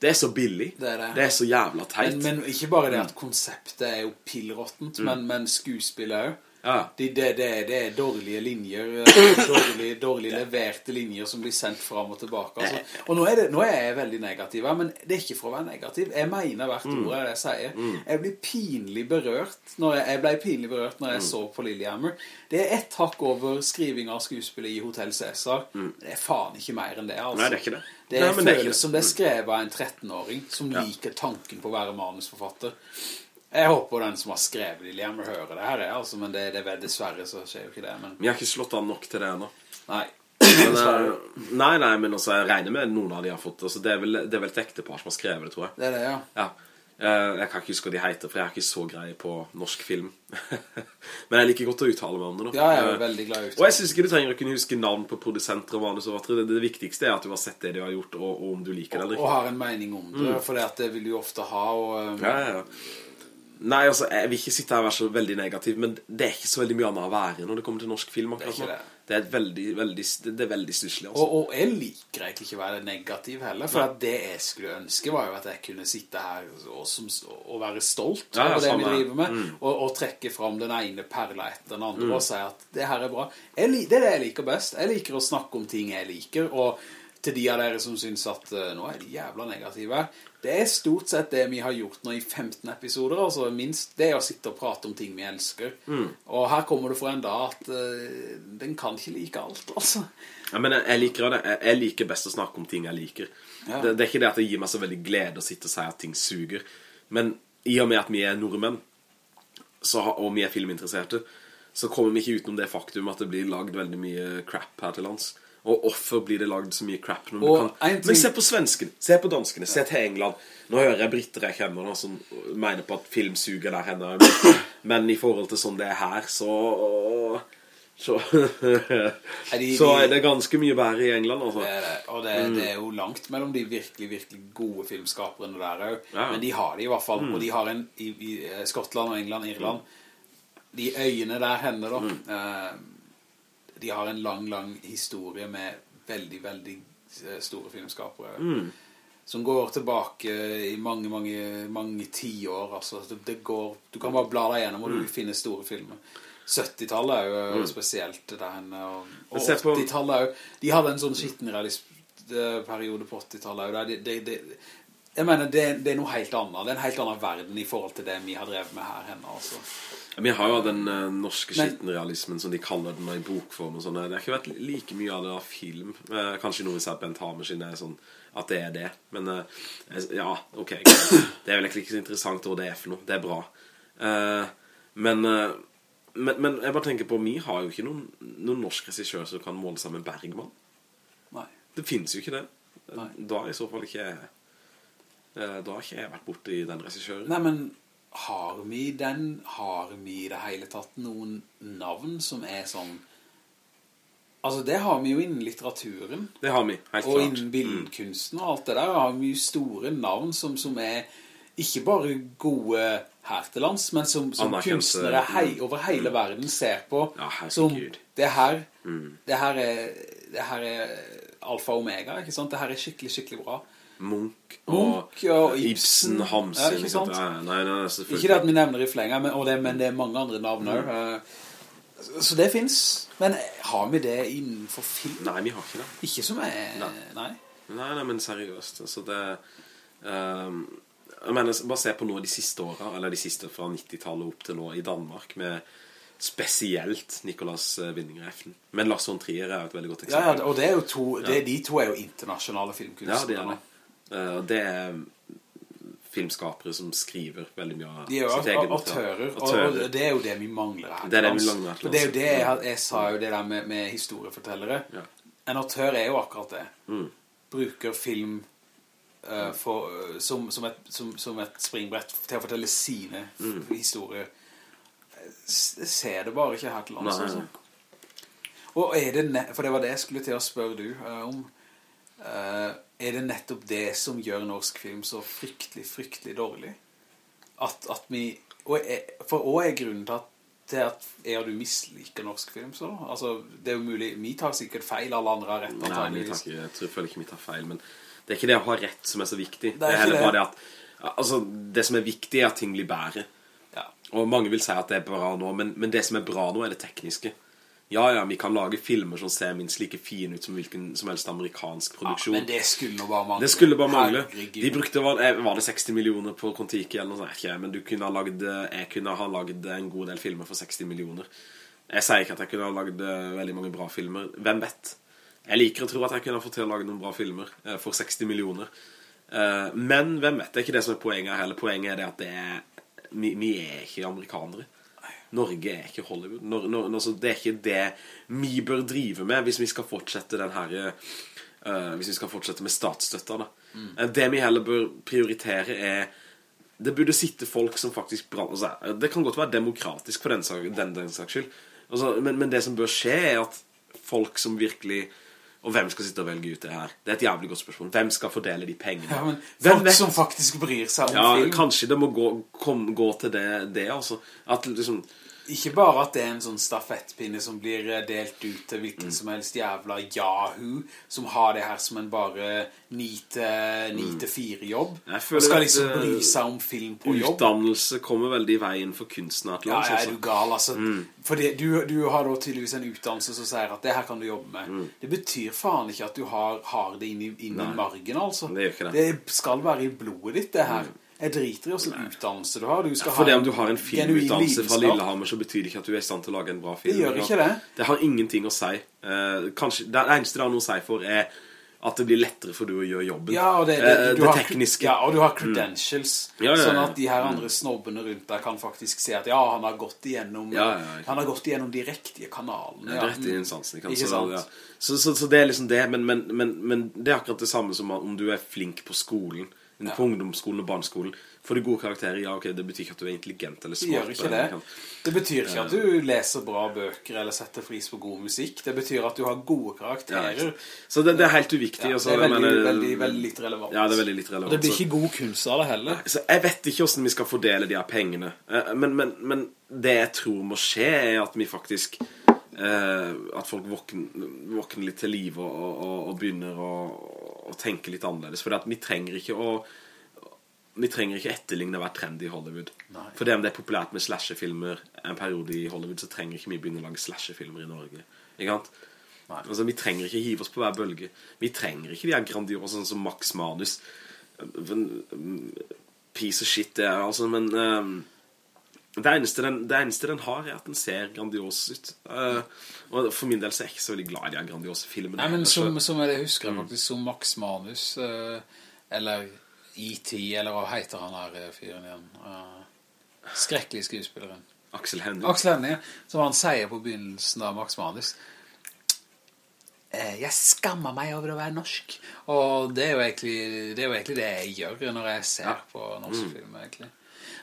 S1: Det er så billig
S2: Mm. Det er det.
S1: så jævla teit
S2: Men, men ikke bare det at konseptet er jo pillråttent, men, men skuespillet også.
S1: Ja.
S2: Det, det, det, det er dårlige linjer, Dårlige dårlig, dårlig leverte linjer som blir sendt fram og tilbake. Altså. Og nå er, det, nå er jeg veldig negativ, her, men det er ikke for å være negativ. Jeg mener hvert ord jeg sier. Jeg blir pinlig berørt, når jeg, jeg ble pinlig berørt når jeg så på Lillehammer. Det er ett hakk over skriving av skuespillet i Hotel Cæsar. Det er faen ikke mer enn det, altså.
S1: Nei, det er ikke det.
S2: Det
S1: Nei,
S2: føles
S1: det.
S2: som det er skrevet av en 13-åring som liker tanken på å være manusforfatter. Jeg håper den som har skrevet Lillehammer hører det her, altså, men det, det er dessverre så skjer jo ikke det. Men
S1: Vi har ikke slått av nok til det ennå
S2: nei.
S1: men, eh, Nei, nei, men også Jeg regner med noen av de har fått altså, det, er vel, det er vel et ektepar som har skrevet det, tror jeg
S2: Det er det, ja.
S1: Ja Eh, Jeg kan ikke huske hva de heter For jeg har ikke så grei på norsk film (laughs) Men jeg liker godt å uttale meg om det nå
S2: Ja, jeg er
S1: Eh,
S2: veldig glad i uttale.
S1: Og jeg synes ikke du trenger å kunne huske navn på produsenter og manusforfattere. Det, det viktigste er at du har sett det de har gjort, og, og om du liker det eller ikke.
S2: Og
S1: ikke.
S2: har en mening om det, for det, vil du ofte ha, og... um,
S1: Mm. Ja, ja, ja. Nei, altså, jeg vil ikke sitte her og være så veldig negativ, men det er ikke så veldig mye annet å være når det kommer til norsk film akkurat nå.
S2: det.
S1: Det er veldig, veldig, det er veldig stusselig, altså.
S2: Og, og jeg liker egentlig ikke å være negativ heller, for det jeg skulle ønske var jo at jeg kunne sitte her og, som, og være stolt
S1: Ja, ja,
S2: over det vi driver med, og, og trekke fram den ene perla etter den andre og si at det her er bra. Jeg, det er det jeg liker best. Jeg liker å snakke om ting jeg liker, og til de av dere som synes at eh, nå er de jævla negative, det er stort sett det vi har gjort nå i 15 episoder, altså minst det å sitte og prate om ting vi elsker. Og her kommer det for en dag at uh, den kan ikke like alt, altså.
S1: Ja, men jeg, jeg liker det. Jeg, jeg liker best å snakke om ting jeg liker.
S2: Ja.
S1: Det, det er ikke det at det gir meg så veldig glede å sitte og si at ting suger. Men i og med at vi er nordmenn, så, og vi er filminteresserte, så kommer vi ikke utenom det faktum at det blir lagd veldig mye crap her til lands. Og hvorfor blir det lagd så mye crap når du
S2: Og
S1: kan...
S2: ting-
S1: Men se på svenskene, se på danskene, se til England. Nå hører jeg britter jeg kjenner da, som mener på at film suger der henne. Men i forhold til sånn det er her, så... Så, så er det ganske mye verre i England, altså.
S2: Det det, og det, det er jo langt mellom de virkelig, virkelig gode filmskaperne der.
S1: Ja. Mm.
S2: Men de har det i hvert fall, og de har en i, i eh, Skottland og England, Irland, de øyene der henne da,
S1: Mm.
S2: Eh, de har en lang, lang historie med veldig, veldig eh, store filmskapere.
S1: Mm.
S2: Som går tilbake i mange, mange, mange tiår, altså. Det, det går, du kan bare bla deg gjennom, og
S1: Mm.
S2: du finner store filmer. 70-tallet er jo spesielt der og, og
S1: Men se på-
S2: 80-tallet er jo, de hadde en sånn skitten periode på 80-tallet også, der det, det, det, jeg mener, det, det er noe helt annet, det er en helt annen verden i forhold til det vi har drevet med her henne, altså.
S1: Vi har jo den uh, norske skittenrealismen som de kaller den i bokform og sånn. Det har ikke vært like mye av det av film. Uh, kanskje noe ser Bent Hamer sin er sånn at det er det. Men uh, ja, ok. Det er vel egentlig ikke så interessant hva det er for noe. Det er bra. Men, men, men jeg bare tenker på, vi har jo ikke noen, noen norsk regissør som kan måle seg med Bergman.
S2: Nei.
S1: Det finnes jo ikke det.
S2: Nei.
S1: Da i så fall ikke Da har ikke jeg vært borte i den regissøren.
S2: Nei, men har vi den, har vi i det hele tatt noen navn som er sånn, altså det har vi jo innen litteraturen,
S1: Det har vi, helt
S2: og
S1: klart.
S2: innen billedkunsten og alt det der har vi jo store navn som, som er ikke bare gode her til lands, men som, som kunstnere hei, over hele verden ser på
S1: Ja,
S2: som det her, det her er det her er alfa og omega, ikke sant? Det her er skikkelig, skikkelig bra.
S1: Munch og,
S2: Munch og
S1: Ibsen,
S2: Ibsen.
S1: Hamsun.
S2: Ja, ikke?
S1: Nei, nei, nei.
S2: Ikke det at vi nevner i flenger, men, det, men det er mange andre navn
S1: Mm.
S2: Eh, Så det finnes. Men har vi det innenfor film?
S1: Nei, vi har ikke det.
S2: Ikke som er...
S1: Nei.
S2: Nei.
S1: Nei, men seriøst. Altså det um, Jeg mener, bare se på noe de siste årene, eller de siste fra 90-tallet opp til nå i Danmark, med spesielt Nicolas eh, Winninger. Men Lars von Trier er et veldig godt eksempel.
S2: ja, og det er jo to, det, de to er jo internasjonale
S1: Ja,
S2: filmkunstnere.
S1: det er det. Eh, og det er filmskapere som skriver veldig mye av
S2: jo
S1: sitt eget
S2: og,
S1: Autører.
S2: og det er jo det vi mangler her.
S1: Det er det vi mangler her
S2: det er jo det, jeg, jeg sa jo det der med, med historiefortellere.
S1: Ja.
S2: En autør er jo akkurat det.
S1: Mm.
S2: Bruker film uh, for, eh, som, som, et, som, som et springbrett til å fortelle sine
S1: Mm.
S2: historier. Jeg ser det bare ikke her til lands, altså. Og er det, for det var det jeg skulle til å spørre du uh, om, er det nettopp det som gjør norsk film så fryktelig, fryktelig dårlig? At, at vi, og er, for hva er grunnen til at, til at og du misliker norsk film så? Altså, det er jo mulig, vi tar sikkert feil, alle andre har rett,
S1: Nei, ikke, jeg tror føler ikke vi tar feil, men det er ikke det å ha rett som er så viktig. Det er,
S2: ikke
S1: heller
S2: det.
S1: bare det at altså, det som er viktig er at ting blir bedre.
S2: Ja.
S1: Og mange vil si at det er bra nå, men, men det som er bra nå er det tekniske. Ja, ja, vi kan lage filmer som ser minst like fine ut som hvilken som helst amerikansk produksjon.
S2: Ja, men det skulle bare mangle.
S1: Det skulle bare mangle.
S2: Herregud.
S1: De brukte, var, eh, var det 60 millioner på Kon-Tiki eller noe sånt? Ikke, men du kunne ha lagd, jeg kunne ha laget en god del filmer for 60 millioner. Jeg sier ikke at jeg kunne ha lagd eh, veldig mange bra filmer. Hvem vet? Jeg liker å tro at jeg kunne ha fått til å lage noen bra filmer eh, for 60 millioner. Eh, Men hvem vet? Det er ikke det som er poenget heller. Poenget er det at det er, vi, vi er ikke amerikanere. Norge er ikke Hollywood. Nor, nor, altså, det er ikke det vi bør drive med hvis vi skal fortsette den her uh, Hvis vi skal fortsette med statsstøtta da. Eh, Det vi heller bør prioritere er Det burde sitte folk som faktisk altså, Det kan godt være demokratisk for den, den, den saks skyld altså, men, men det som bør skje er at folk som virkelig Og hvem skal sitte og velge ut det her? Det er et jævlig godt spørsmål Hvem skal fordele de pengene?
S2: Ja, folk
S1: vet?
S2: som faktisk bryr seg om
S1: Ja,
S2: film.
S1: kanskje det må gå, kom, gå til det, det altså At liksom
S2: Ikke bare at det er en sånn stafettpinne som blir eh, delt ut til hvilken
S1: Mm.
S2: som helst jævla Yahoo, som har det her som en bare 9-4 jobb,
S1: Jeg
S2: og skal liksom
S1: eh,
S2: bry seg om film på jobb.
S1: Utdannelse kommer veldig i veien for kunstner
S2: Ja, ja, er
S1: altså.
S2: du gal, altså.
S1: Mm.
S2: Fordi du, du har da tydeligvis en utdannelse som sier at det her kan du jobbe med.
S1: Mm.
S2: Det betyr faen ikke at du har, har det inn i, inn i margen, altså.
S1: Det det. Mm.
S2: Det skal være i blodet ditt, det her. Jeg driter i hvordan utdannelse du har. Du skal
S1: For det om du har en filmutdannelse fra. Lillehammer, så betyr det ikke at du er i stand til å lage en bra film.
S2: Det gjør ikke det.
S1: Det har ingenting å si. Uh, kanskje, det eneste det har noe å si for er at det blir lettere for du å gjøre jobben.
S2: Ja, og det, det,
S1: uh,
S2: du
S1: det
S2: har,
S1: tekniske. Mm.
S2: Ja, og du har credentials.
S1: Ja, ja, ja.
S2: Sånn at de her andre snobbene rundt deg kan faktisk se at ja, han har gått igjennom,
S1: Ja, ja, ja.
S2: han har gått igjennom de riktige kanalene.
S1: Ja,
S2: Ja.
S1: rett i instansen. Ikke,
S2: Ikke
S1: sant? ja. så, så, så det er liksom det, men, men, men, men det er akkurat det samme som om du er flink på skolen, på ungdomsskolen og barneskolen. Får du gode karakterer, ja, ok, det betyr ikke at du er intelligent eller smart.
S2: gjør ikke det. Det betyr ikke at du leser bra bøker eller setter pris på god musikk. Det betyr at du har gode karakterer.
S1: Ja, så det, det er helt uviktig.
S2: Ja, det er veldig,
S1: mener-
S2: veldig, veldig litt relevant.
S1: Ja, det er veldig litt
S2: Og det blir ikke god kunst av det heller.
S1: Så jeg vet ikke hvordan vi skal fordele de her pengene. Eh, Men, men, men det jeg tror må skje, er at vi faktisk eh, At folk våkner, våkner litt til liv og, og, og begynner å, å tenke litt annerledes. For vi trenger ikke å Vi trenger ikke etterligne hver trend i Hollywood.
S2: Nei.
S1: For det om det er populært med slasherfilmer en periode i Hollywood, så trenger ikke vi begynne å lage slasherfilmer i Norge. Ikke sant?
S2: Nei.
S1: Altså, vi trenger ikke hive oss på hver bølge. Vi trenger ikke de her grandiose sånn som Max Manus. Piece of shit, det er altså, men um, det, eneste den, det eneste den har, er at den ser grandios ut. Eh, og for min del så er jeg ikke så veldig glad i de grandiose filmene.
S2: Nei, men som, som jeg husker
S1: Mm.
S2: faktisk som Max Manus, eh, eller E.T., eller hva heter han her eh, fyren igjen? Eh, skrekkelig skuespilleren.
S1: Aksel Hennie.
S2: Aksel Hennie, som han sier på begynnelsen av Max Manus. Jeg skammer meg over å være norsk. Og det er jo egentlig det, er jo egentlig det jeg gjør når jeg ser
S1: Ja.
S2: på norsk film, egentlig.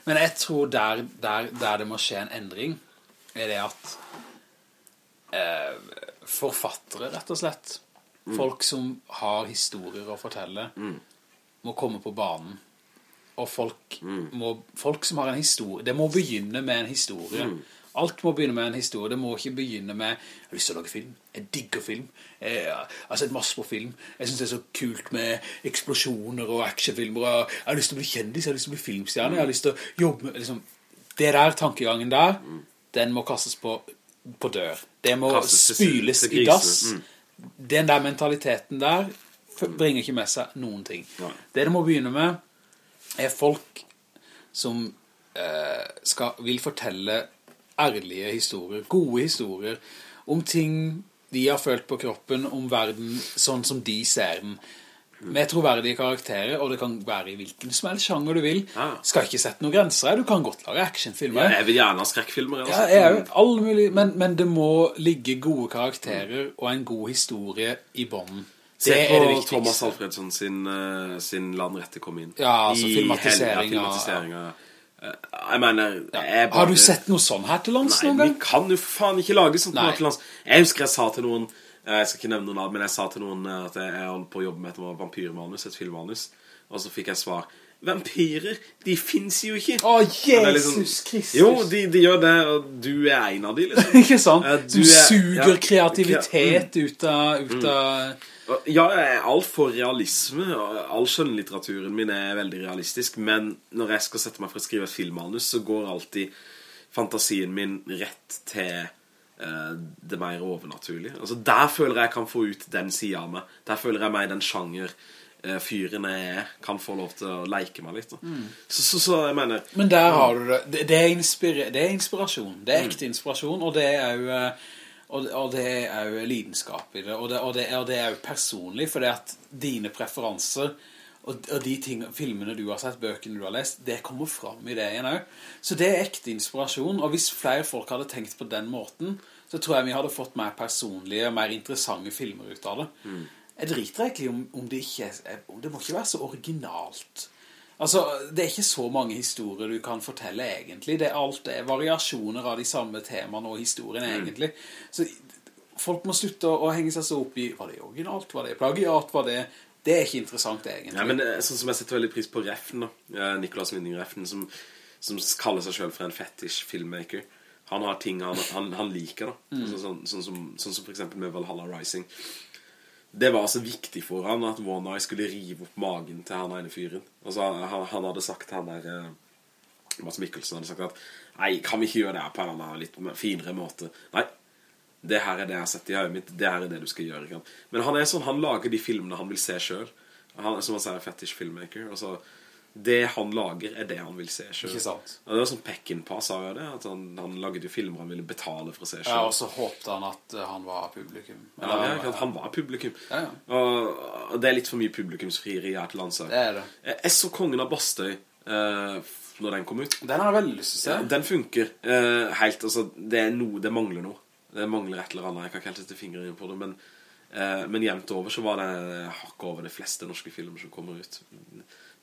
S2: Men jeg tror der, der, der det må skje en endring, er det at eh, forfattere, rett og slett, folk som har historier å fortelle, må komme på banen. Og folk, må, folk som har en historie, det må begynne med en historie Alt må begynne med en historie. Det må ikke begynne med Jeg har lyst til å lage film. Jeg digger film. Jeg har sett masse på film. Jeg synes det er så kult med eksplosjoner og actionfilmer. Jeg har lyst til å bli kjendis, jeg har lyst til å bli filmstjerne. Jeg har lyst til å jobbe med liksom, Det der tankegangen der, den må kastes på, på dør. Det må
S1: Kastet,
S2: spyles i dass.
S1: Mm.
S2: Den der mentaliteten der bringer ikke med seg noen ting.
S1: Nei.
S2: Det det må begynne med er folk som eh, skal, vil fortelle ærlige historier, gode historier, om ting de har følt på kroppen, om verden sånn som de ser den. Med troverdige karakterer, og det kan være i hvilken som helst sjanger du vil.
S1: Ja.
S2: Skal ikke sette noen grenser her, du kan godt lage actionfilmer.
S1: Jeg vil gjerne ha skrekkfilmer. altså.
S2: Ja, jeg jo alle mulige, men, men det må ligge gode karakterer og en god historie i bånden.
S1: Se på
S2: er det viktigste.
S1: Thomas Alfredsson sin, eh, sin Land rette kom inn.
S2: Ja, altså
S1: I
S2: filmatisering av-
S1: ja, filmatisering av- Eh, Jeg mener jeg bare,
S2: Har du sett noe sånn her til lands
S1: Nei,
S2: noen
S1: vi kan jo faen ikke lage sånt
S2: Nei.
S1: noe til lands. Jeg husker jeg sa til noen Jeg skal ikke nevne noen navn, men jeg sa til noen eh, at jeg holdt på å jobbe med et vampyrmanus, et filmmanus. Og så fikk jeg svar Vampyrer, de finnes jo ikke.
S2: Å,
S1: oh, er liksom-
S2: Jesus Kristus.
S1: Jo, de, de gjør det, og du er en av de, liksom. (laughs)
S2: Ikke sant? Du,
S1: du er-
S2: suger
S1: ja,
S2: kreativitet ut av, ut av
S1: Ja, jeg er alt for realisme. All skjønnlitteraturen min er veldig realistisk. Men når jeg skal sette meg for å skrive et filmmanus, så går alltid fantasien min rett til eh, det mer overnaturlige. Altså, der føler jeg kan få ut den siden av meg. Der føler jeg meg den sjanger eh, fyren jeg er, kan få lov til å leke meg litt. Mm. Så, så, så jeg mener
S2: Men der har du det. Det, det, er, det er inspirasjon. Det er ekte inspirasjon, og det er jo eh, og, og det er jo lidenskap i det, og det, og det, og det er jo personlig, for det at dine preferanser og, og de ting, filmene du har sett, bøkene du har lest, det kommer fram i det igjen også. Så det er ekte inspirasjon, og hvis flere folk hadde tenkt på den måten, så tror jeg vi hadde fått mer personlige, mer interessante filmer ut av det. Jeg driter egentlig om, om det ikke er, det må ikke være så originalt. Altså, det er ikke så mange historier du kan fortelle egentlig. Det er alt det er variasjoner av de samme temaene og historien egentlig. Så folk må slutte å, å henge seg så opp i, var det originalt, var det plagiat, var det... Det er ikke interessant egentlig.
S1: Ja, men eh, sånn som jeg setter veldig pris på Reffen da. Nicolas Winding Reffen som, som kaller seg selv for en fetish filmmaker. Han har ting han, han, han liker da. Altså, sånn, sånn, som, sånn som for eksempel med Valhalla Rising. Det var så viktig for han at One Eye skulle rive opp magen til han ene fyren. Altså han, han hadde sagt han der eh, Mikkelsen hadde sagt at Nei, kan vi ikke gjøre det her på en annen litt finere måte? Nei, det her er det jeg har sett i høyet mitt Det her er det du skal gjøre? Men han er sånn, han lager de filmene han vil se selv han, Som han sier er fetish filmmaker Altså, det han lager er det han vil se selv
S2: Ikke sant?
S1: Og det var sånn Peckinpah sa jo det At han, han laget jo filmer han ville betale for å se selv
S2: Ja, og så håpte han at eh, han var publikum.
S1: ja, det er han var publikum
S2: Ja, ja.
S1: og, det er litt for mye publikumsfrieri her til lands
S2: Det er det.
S1: Jeg, jeg så Kongen av Bastøy eh, Når den kom ut
S2: Den har jeg veldig lyst til å se.
S1: ja, Den funker eh, helt, altså, det er noe, det mangler noe Det mangler et eller annet, jeg kan ikke helt sette fingeren på det Men, eh, men jevnt over så var det hakket over de fleste norske filmer som kommer ut.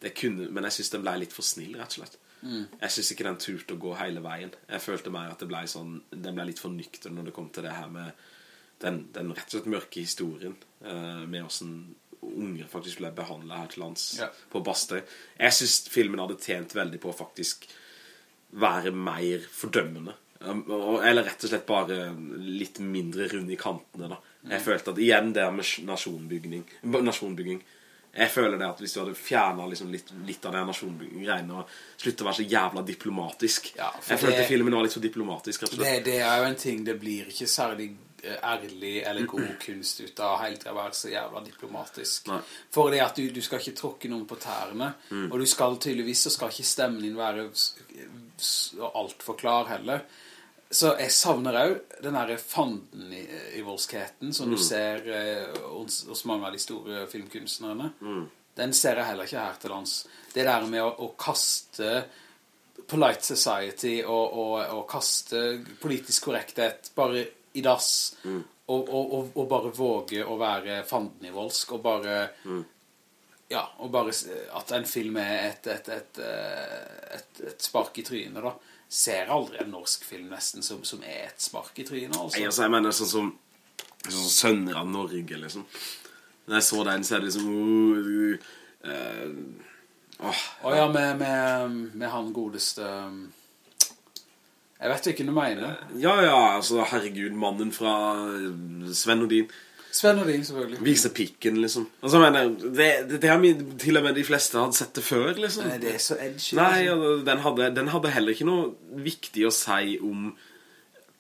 S1: Det kunne, Men jeg synes den ble litt for snill, rett og slett. Jeg synes ikke den turte å gå hele veien. Jeg følte mer at det ble sånn Den ble litt for nykter når det kom til det her med Den, den rett og slett mørke historien eh, Med hvordan unger faktisk ble behandlet her til lands
S2: Ja.
S1: På Bastøy. Jeg synes filmen hadde tjent veldig på å faktisk være mer fordømmende. Um, Eller rett og slett bare litt mindre rund i kantene da. Jeg følte at igjen det med nasjonbygging, nasjonbygging. Jeg føler det at hvis du hadde fjernet liksom litt, litt av det nasjonbygging-greiene og sluttet å være så jævla diplomatisk.
S2: Ja,
S1: jeg følte
S2: det-
S1: filmen var litt så diplomatisk, rett og
S2: Det,
S1: slett.
S2: det er jo en ting, det blir ikke særlig eh, ærlig eller god (clears throat) kunst ut av helt å være så jævla diplomatisk.
S1: Nei.
S2: For det at du, du skal ikke tråkke noen på tærene,
S1: Mm.
S2: og du skal tydeligvis, så skal ikke stemmen din være alt for klar heller. Så jeg savner jo den der fanden i, i voldskheten som
S1: Mm.
S2: du ser eh, hos, hos mange av de store filmkunstnerne.
S1: Mm.
S2: Den ser jeg heller ikke her til lands. Det der med å, å kaste polite society og, og, og kaste politisk korrekthet bare i dass og, og, og, bare våge å være fandenivoldsk og bare ja, og bare at en film er et, et, et, eh, et, et spark i trynet da ser aldri en norsk film nesten som, som er et spark i trynet altså.
S1: Nei, altså, jeg mener sånn som sånn som Sønner av Norge, liksom. Når jeg så den, så er det liksom uh, uh, uh, åh,
S2: Og ja, med, med, med han godeste um, Jeg vet ikke hva du mener.
S1: Ja, ja, altså, herregud, mannen fra eh, Sven Nordin.
S2: Sven Nordin, selvfølgelig.
S1: Vise pikken, liksom. Altså, mener, det, det, det har vi, til og med de fleste hadde sett det før, liksom.
S2: Nei, det er så edgy.
S1: Nei,
S2: liksom.
S1: den hadde, den hadde heller ikke noe viktig å si om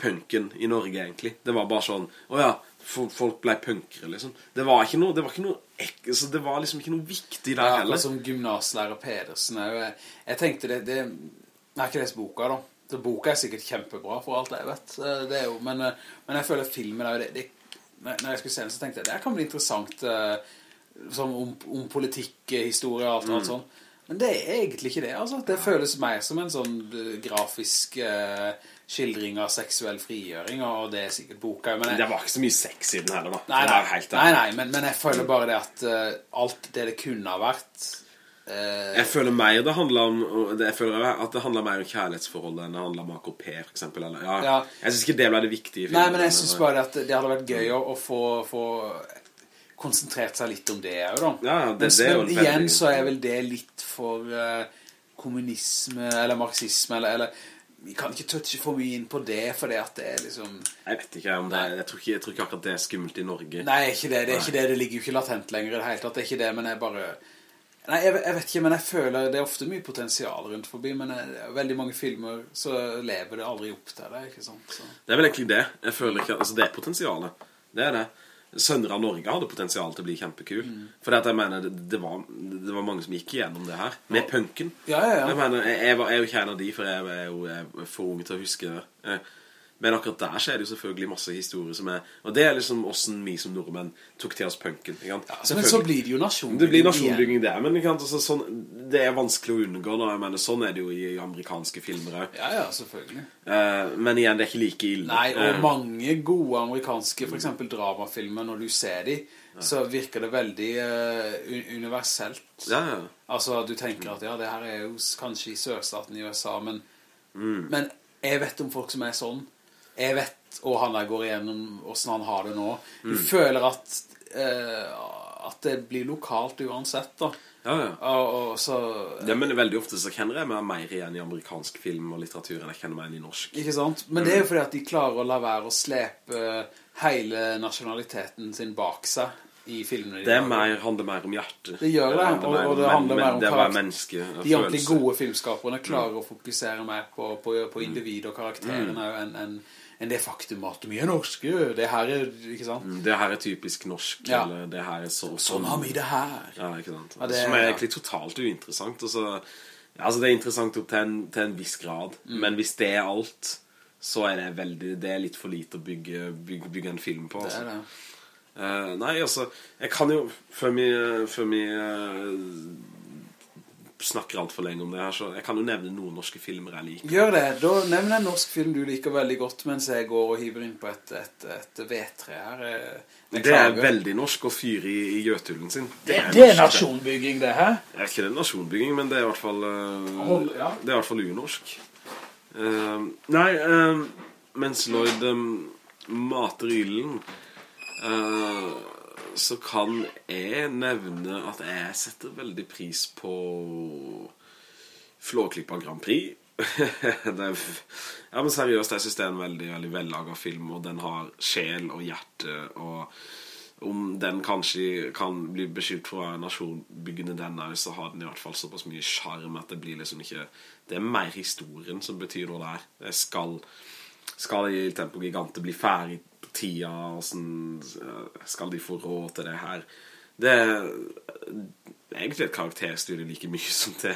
S1: punken i Norge, egentlig. Det var bare sånn, åja, folk ble punkere, liksom. Det var ikke noe, det var ikke noe, ek- altså, det var liksom ikke noe viktig der
S2: Ja,
S1: heller.
S2: som gymnaslærer Pedersen er jo- jeg, jeg tenkte det, det Jeg har ikke lest boka da Så boka er sikkert kjempebra for alt jeg vet Eh, det er jo, men, eh, men jeg føler filmen er jo det, det når jeg skulle se den så tenkte jeg Det kan bli interessant eh, som om, om politikk, historie og alt,
S1: Mm.
S2: alt sånn Men det er egentlig ikke det altså. Det føles mer som en sånn eh, grafisk eh, skildring av seksuell frigjøring Og det er sikkert boka men jeg,
S1: Det var ikke så mye sex i den heller, da.
S2: Nei, nei,
S1: helt
S2: nei, nei men, men jeg føler bare det at uh, alt det det kunne ha vært
S1: Jeg føler mer det handler om det- Jeg føler at det handler mer om kjærlighetsforholdet enn det handler om AKP, for eksempel. Eller, ja.
S2: Ja.
S1: Jeg synes ikke det ble det viktige
S2: Nei, men jeg synes bare at det hadde vært gøy å, å få, få konsentrert seg litt om det jo da.
S1: Ja, det-
S2: men,
S1: det
S2: men igjen så er vel det litt for uh, kommunisme eller marxisme, eller, eller vi kan ikke touche for mye inn på det, for det at det er liksom...
S1: Jeg vet ikke om det er, jeg tror ikke, jeg tror ikke akkurat det er skummelt i Norge.
S2: Nei, ikke det, det er ikke det, det ligger jo ikke latent lenger i det hele tatt, det er ikke det, men jeg bare... Nei, jeg, jeg vet ikke, men jeg føler det er ofte mye potensial rundt forbi, men jeg, veldig mange filmer så lever det aldri opp til det, ikke sant? Så.
S1: Det er vel egentlig det. Jeg føler ikke, altså det er potensialet. Det er det. Sønner av Norge hadde potensial til å bli kjempekul.
S2: Mm.
S1: For jeg mener, det, var, det var mange som gikk igjennom det her. Med punken.
S2: Ja, ja, ja.
S1: Jeg mener, jeg, jeg, var, jeg er jo ikke en av de, for jeg jo jeg er for ung til å huske det. Men akkurat der så er det jo selvfølgelig masse historier som er... Og det er liksom hvordan vi som nordmenn tok til oss punken. Ja.
S2: Men så blir det jo nasjonbygging
S1: Det blir nasjonbygging der, men? Altså, sånn, det er vanskelig å unngå. Da. Jeg mener, sånn er det jo i amerikanske filmer.
S2: Ja, ja, selvfølgelig.
S1: Uh, men igjen, det er ikke like ille.
S2: Nei, og
S1: Eh,
S2: mange gode amerikanske, for eksempel dramafilmer, når du ser de, så virker det veldig uh, universelt.
S1: Ja, ja.
S2: Altså, du tenker at ja, det her er jo kanskje i sørstaten i USA, men,
S1: Mm.
S2: men jeg vet om folk som er sånn. Jeg vet, og han der går igjennom hvordan han har det nå. Du
S1: Mm.
S2: føler at, eh, at det blir lokalt uansett, da.
S1: ja, ja.
S2: Og, og så...
S1: Ja, men veldig ofte så kjenner jeg meg mer igjen i amerikansk film og litteratur enn jeg kjenner meg igjen i norsk.
S2: Ikke sant? Men det er jo fordi at de klarer å la være å slepe hele nasjonaliteten sin bak seg i filmene. de
S1: Det er mer, handler mer om hjertet.
S2: Det gjør det,
S1: handler
S2: og- og det handler
S1: men
S2: mer om
S1: Det er
S2: karakter.
S1: menneske,
S2: De ordentlig gode filmskaperne klarer å fokusere mer på, på, på individ og karakterene
S1: Mm.
S2: enn en, en det faktum at vi er norske. Det her er, ikke sant?
S1: Mm, Det her er typisk norsk,
S2: Ja.
S1: eller det her er så...
S2: Sånn har vi det her.
S1: Ja, ikke sant?
S2: Ja, det-
S1: Som er
S2: ja.
S1: egentlig totalt uinteressant. Og så, ja, altså det er interessant opp til en, til en viss grad.
S2: Mm.
S1: Men hvis det er alt, så er det veldig, det er litt for lite å bygge, bygge, bygge en film på.
S2: Det
S1: Altså.
S2: er det.
S1: Eh, nei, altså, jeg kan jo, før vi, før vi uh, snakker alt for lenge om det her, så jeg kan jo nevne noen norske filmer jeg liker.
S2: Gjør det. Da nevner jeg en norsk film du liker veldig godt, mens jeg går og hiver inn på et, et, et V3 her. eh,
S1: Det er veldig norsk å fyre i, i gjøtulen sin.
S2: Det,
S1: er
S2: det er nasjonbygging, det her.
S1: Jeg vet ikke det er nasjonbygging, men det er i hvert fall uh,
S2: Hold- ja.
S1: Det er i hvert fall unorsk. Nei, mens Lloyd mater ilden, så kan jeg nevne at jeg setter veldig pris på Flåklypa Grand Prix. (laughs) er, ja, men seriøst, jeg synes det er en veldig, veldig vellaget film, og den har sjel og hjerte, og om den kanskje kan bli beskyldt for nasjonbyggende den er, så har den i hvert fall såpass mye skjerm at det blir liksom ikke Det er mer historien som betyr noe der. Jeg skal, skal Tempo Gigante bli ferdig tida, og sånn, skal de få råd til det her? Det er egentlig et karakterstudie like mye som det,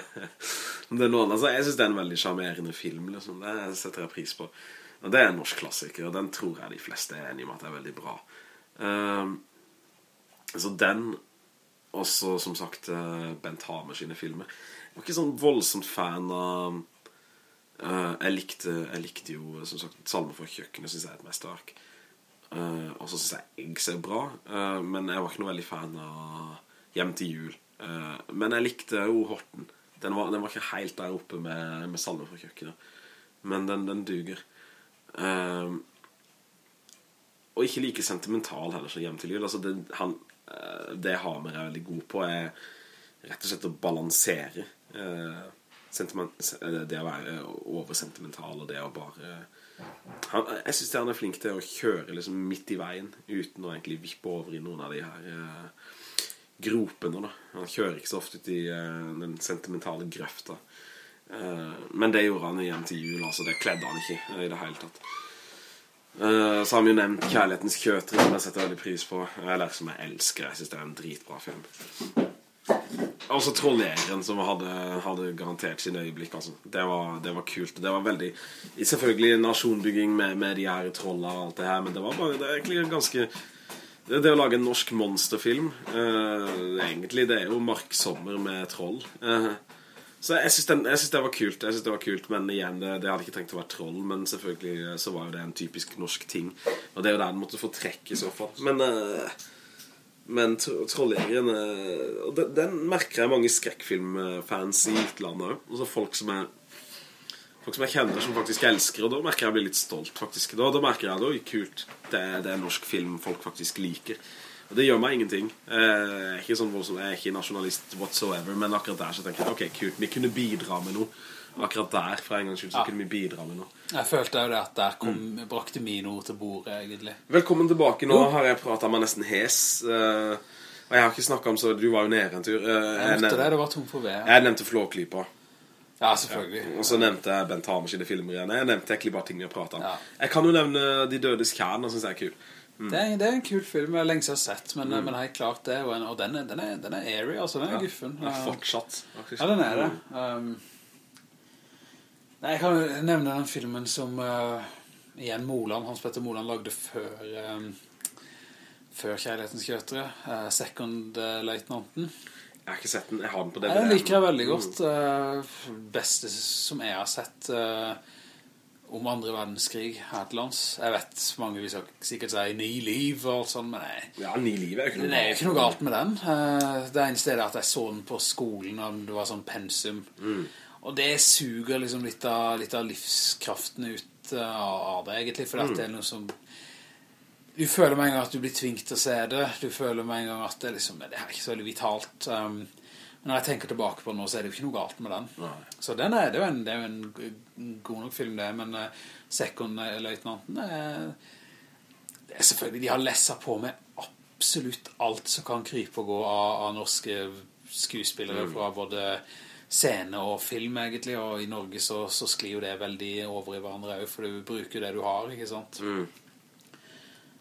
S1: som det er noen. Altså, jeg synes det er en veldig charmerende film, liksom. Det setter jeg pris på. Og det er en norsk klassiker, og den tror jeg de fleste er enige om at det er veldig bra. Um, så den, også som sagt eh, Bent Hamer sine filmer. Jeg var ikke sånn voldsomt fan av uh, jeg, likte, jeg likte jo, som sagt, Salme fra kjøkkenet synes jeg er et mesterverk. Eh, og så synes jeg egg ser bra, uh, men jeg var ikke noe veldig fan av Hjem til jul. Uh, men jeg likte jo Horten. Den var, den var ikke helt der oppe med, med Salme fra kjøkkenet. Men den, den duger. Og ikke like sentimental heller som Hjem til jul. Altså det, han, det Hamer er veldig god på er rett og slett å balansere. Det å være oversentimental og det å bare han, Jeg synes han er flink til å kjøre liksom midt i veien uten å egentlig vippe over i noen av de her eh, gropene da. Han kjører ikke så ofte ut i eh, den sentimentale grøfta. Eh, men det gjorde han igjen til jul, altså det kledde han ikke i det hele tatt. Uh, så har vi jo nevnt Kjærlighetens kjøtere Som jeg setter veldig pris på Eller som jeg elsker Jeg synes det er en dritbra film Også Trolljegeren Som hadde, hadde, garantert sin øyeblikk altså. det, var, det var kult. Det var veldig Selvfølgelig nasjonbygging med, med de her trollene og alt det her Men det var bare Det egentlig ganske Det, det å lage en norsk monsterfilm uh, Egentlig det er jo Mark Sommer med troll. Uh, så jeg synes, det var kult Jeg synes det var kult, men igjen det, det, hadde ikke trengt å være troll Men selvfølgelig eh, så var jo det en typisk norsk ting. Og det er jo der den måtte få trekk i så fall. Men, uh, men Trolljegeren uh, den, den, merker jeg mange skrekkfilmfans i utlandet òg. Altså folk som Folk som jeg kjenner som faktisk elsker Og da merker jeg å bli litt stolt faktisk Da, da merker jeg at, kult det, det er norsk film folk faktisk liker og det gjør meg ingenting. Eh, jeg er ikke sånn voldsom, jeg er ikke nasjonalist whatsoever, men akkurat der så tenker jeg, ok, kult, vi kunne bidra med noe. Akkurat der, for en gang skyld, så ja. kunne vi bidra med noe.
S2: Jeg følte jo det at der kom, mm. brakte min ord til bordet, egentlig.
S1: Velkommen tilbake, nå jo. har jeg pratet meg nesten hes. Uh, og jeg har ikke snakket om, så du var jo nede en tur. Uh,
S2: jeg nevnte det, det var tom for ved.
S1: Jeg nevnte Flåklypa.
S2: Ja, selvfølgelig.
S1: Ja. Og så nevnte jeg Bent Hamers i det filmer igjen. Jeg nevnte egentlig bare ting vi har pratet om. Ja. Jeg kan jo nevne De dødes kjerne, og synes jeg er kul.
S2: Mm. Det, er, det, er, en kul film jeg lenge siden har sett, men, mm. men helt klart det. Og, den, er, den, er, den, er, airy, altså. Den er ja. guffen.
S1: Ja, fortsatt.
S2: Faktisk. Ja, den er det. Um, nei, jeg kan nevne den filmen som uh, igjen Moland, Hans Petter Moland lagde før um, før Kjærlighetens kjøtere, uh, Second uh, Leitnanten.
S1: Jeg har ikke sett den, jeg har den på det.
S2: Jeg liker den veldig godt. Uh, beste som jeg har sett... Om andre verdenskrig her til lands. Jeg vet, mange vil sikkert si ni liv og alt sånt, men nei.
S1: Ja, ni liv er jo ikke noe,
S2: er ikke noe galt med den. Eh, det eneste er at jeg så den på skolen, og det var sånn pensum. Mm. Og det suger liksom litt av, litt av livskraften ut eh, av det, egentlig, for mm. det er noe som... Du føler med en gang at du blir tvingt til å se det. Du føler med en gang at det, liksom, det er ikke så veldig vitalt. Um, men når jeg tenker tilbake på den nå, så er det jo ikke noe galt med den. Nei. Så den er, det, er en, det er jo en god nok film det, men uh, Second Leutnanten er, det er selvfølgelig, de har lessa på med absolutt alt som kan krype og gå av, av norske skuespillere mm. fra både scene og film egentlig, og i Norge så, så sklir jo det veldig over i hverandre også, for du bruker det du har, ikke sant? Mm.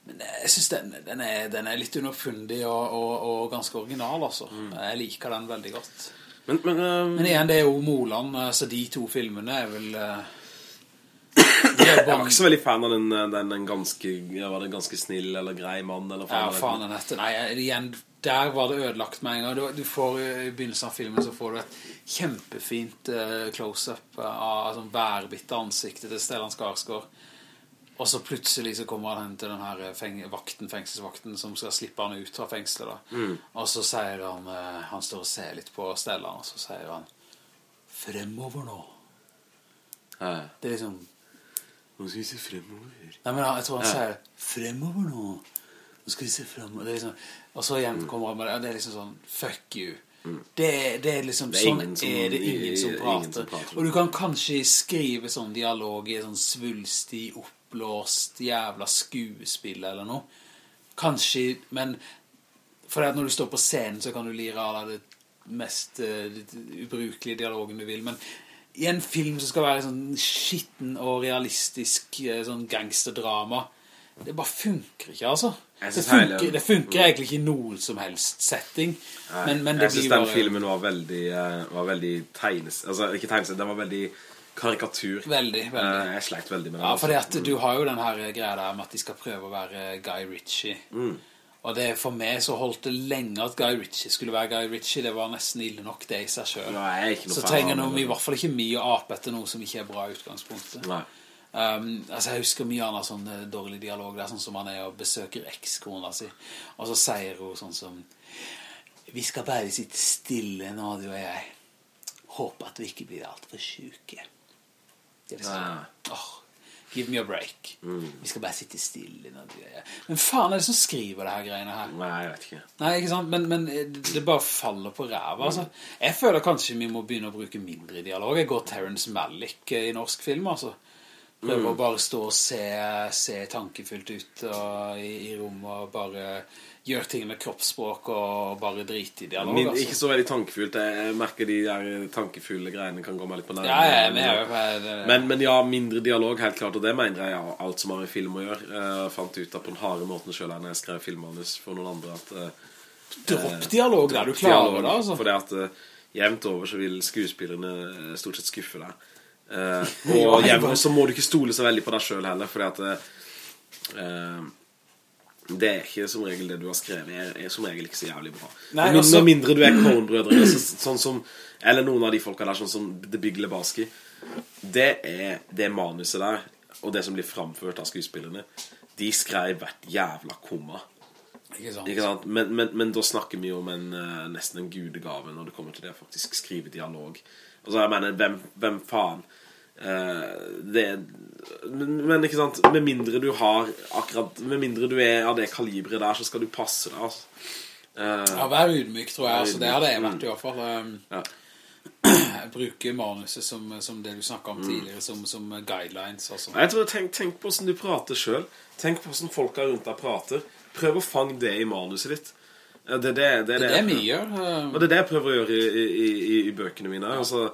S2: Men jeg synes den, den, er, den er, litt underfundig og, og, og, ganske original, altså. Mm. Jeg liker den veldig godt. Men, men, um... men, igjen, det er jo Moland, så altså de to filmene er vel... Uh... (laughs)
S1: jeg var ikke så veldig fan av den, den, den ganske, ja, var det ganske snill eller grei mann, eller
S2: faen. Ja, faen er dette. Nei, igjen, der var det ødelagt med en gang. Du, får, I begynnelsen av filmen så får du et kjempefint uh, close-up av sånn værbitte ansiktet til Stellan Skarsgård og så plutselig så kommer han til den her feng vakten, fengselsvakten som skal slippe han ut fra fengselet da. Mm. Og så sier han, han står og ser litt på Stellan, og så sier han Fremover nå. Det er liksom
S1: Nå skal vi se fremover.
S2: Nei, men jeg tror han sier Fremover nå. Nå skal vi se fremover. Det er liksom, og så igjen mm. kommer han med det, det er liksom sånn Fuck you. Mm. Det, det, er liksom det er sånn som, er det ingen som prater. Ingen som prater. Og du kan kanskje skrive sånn dialog i sånn svulstig oppblåst jævla skuespill eller noe. Kanskje, men for at når du står på scenen så kan du lire av det mest uh, ubrukelige dialogen du vil, men i en film som skal være sånn skitten og realistisk uh, sånn gangsterdrama, det bare funker ikke, altså. Det funker, det funker, egentlig ikke i noen som helst setting. Men, men
S1: jeg synes den bare... filmen var veldig, uh, var veldig tegnes... Altså, ikke tegnes, den var veldig karikatur.
S2: Veldig, veldig.
S1: Uh, jeg slekt veldig med
S2: det. Ja, at mm. du har jo den her greia der med at de skal prøve å være Guy Ritchie. Mm. Og det, for meg så holdt det lenge at Guy Ritchie skulle være Guy Ritchie. Det var nesten ille nok det i seg selv.
S1: Nei,
S2: så trenger noe, i hvert fall ikke mye å ape etter noe som ikke er bra utgangspunktet. Um, altså jeg husker mye av sånn uh, dårlig dialog der, sånn som han er og besøker ekskona si. Og så sier hun sånn som Vi skal bare sitte stille nå, du og jeg. Håper at vi ikke blir alt for syke. Det er liksom, åh, Give me a break.
S1: Mm.
S2: Vi skal bare sitte stille. Men faen er det som skriver det her greiene her?
S1: Nei, jeg vet ikke.
S2: Nei, ikke sant? Men, men det det bare faller på ræva, altså. Jeg føler kanskje vi må begynne å bruke mindre dialog. Jeg går Terrence Malick eh, i norsk film, altså. Prøver å bare stå og se, se tankefullt ut og, i, i rommet og bare gjøre ting med kroppsspråk og bare drit i dialog,
S1: Min,
S2: altså.
S1: ikke så veldig tankefullt. Jeg merker de der tankefulle greiene kan gå meg litt på nærmere.
S2: Ja, ja, men jeg,
S1: Men, men ja, mindre dialog, helt klart, og det mener jeg ja, alt som har med film å gjøre. Jeg fant ut av på den harde måten selv når jeg skrev filmmanus for noen andre at eh,
S2: dropp dialog der, du klarer det, altså.
S1: For det at uh, jevnt over så vil skuespillerne eh, stort sett skuffe deg.
S2: Uh, (laughs)
S1: og jevnt over så må du ikke stole så veldig på deg selv heller, fordi at eh, eh, det er ikke som regel det du har skrevet er, er som regel ikke så jævlig bra.
S2: Nei,
S1: Med
S2: altså-
S1: mindre, du er Coen-brødrene, så, sånn som, eller noen av de folka der, sånn som The Big Lebowski. Det er det manuset der, og det som blir framført av skuespillerne. De skrev hvert jævla komma.
S2: Ikke sant?
S1: Ikke sant? Men, men, men da snakker vi jo om en, eh, nesten en gudegave når det kommer til det å faktisk skrive dialog. Og så jeg mener, hvem, hvem faen? Eh, det men, men ikke sant, med mindre du har akkurat, med mindre du er av det kalibret der, så skal du passe deg, altså. Uh,
S2: Ja, vær ydmyk, tror jeg. Altså, det hadde jeg
S1: Mm.
S2: vært i hvert fall. Um,
S1: Ja. (clears throat)
S2: Jeg bruker manuset som, som det du snakket om tidligere, som, som guidelines, altså.
S1: Jeg tror, tenk, tenk på hvordan du prater selv Tenk på hvordan folka rundt deg prater Prøv å fange det i manuset ditt Det er det, det, er
S2: Det er det vi gjør. um,
S1: Og det er det jeg prøver å gjøre i, i, i, i bøkene mine altså,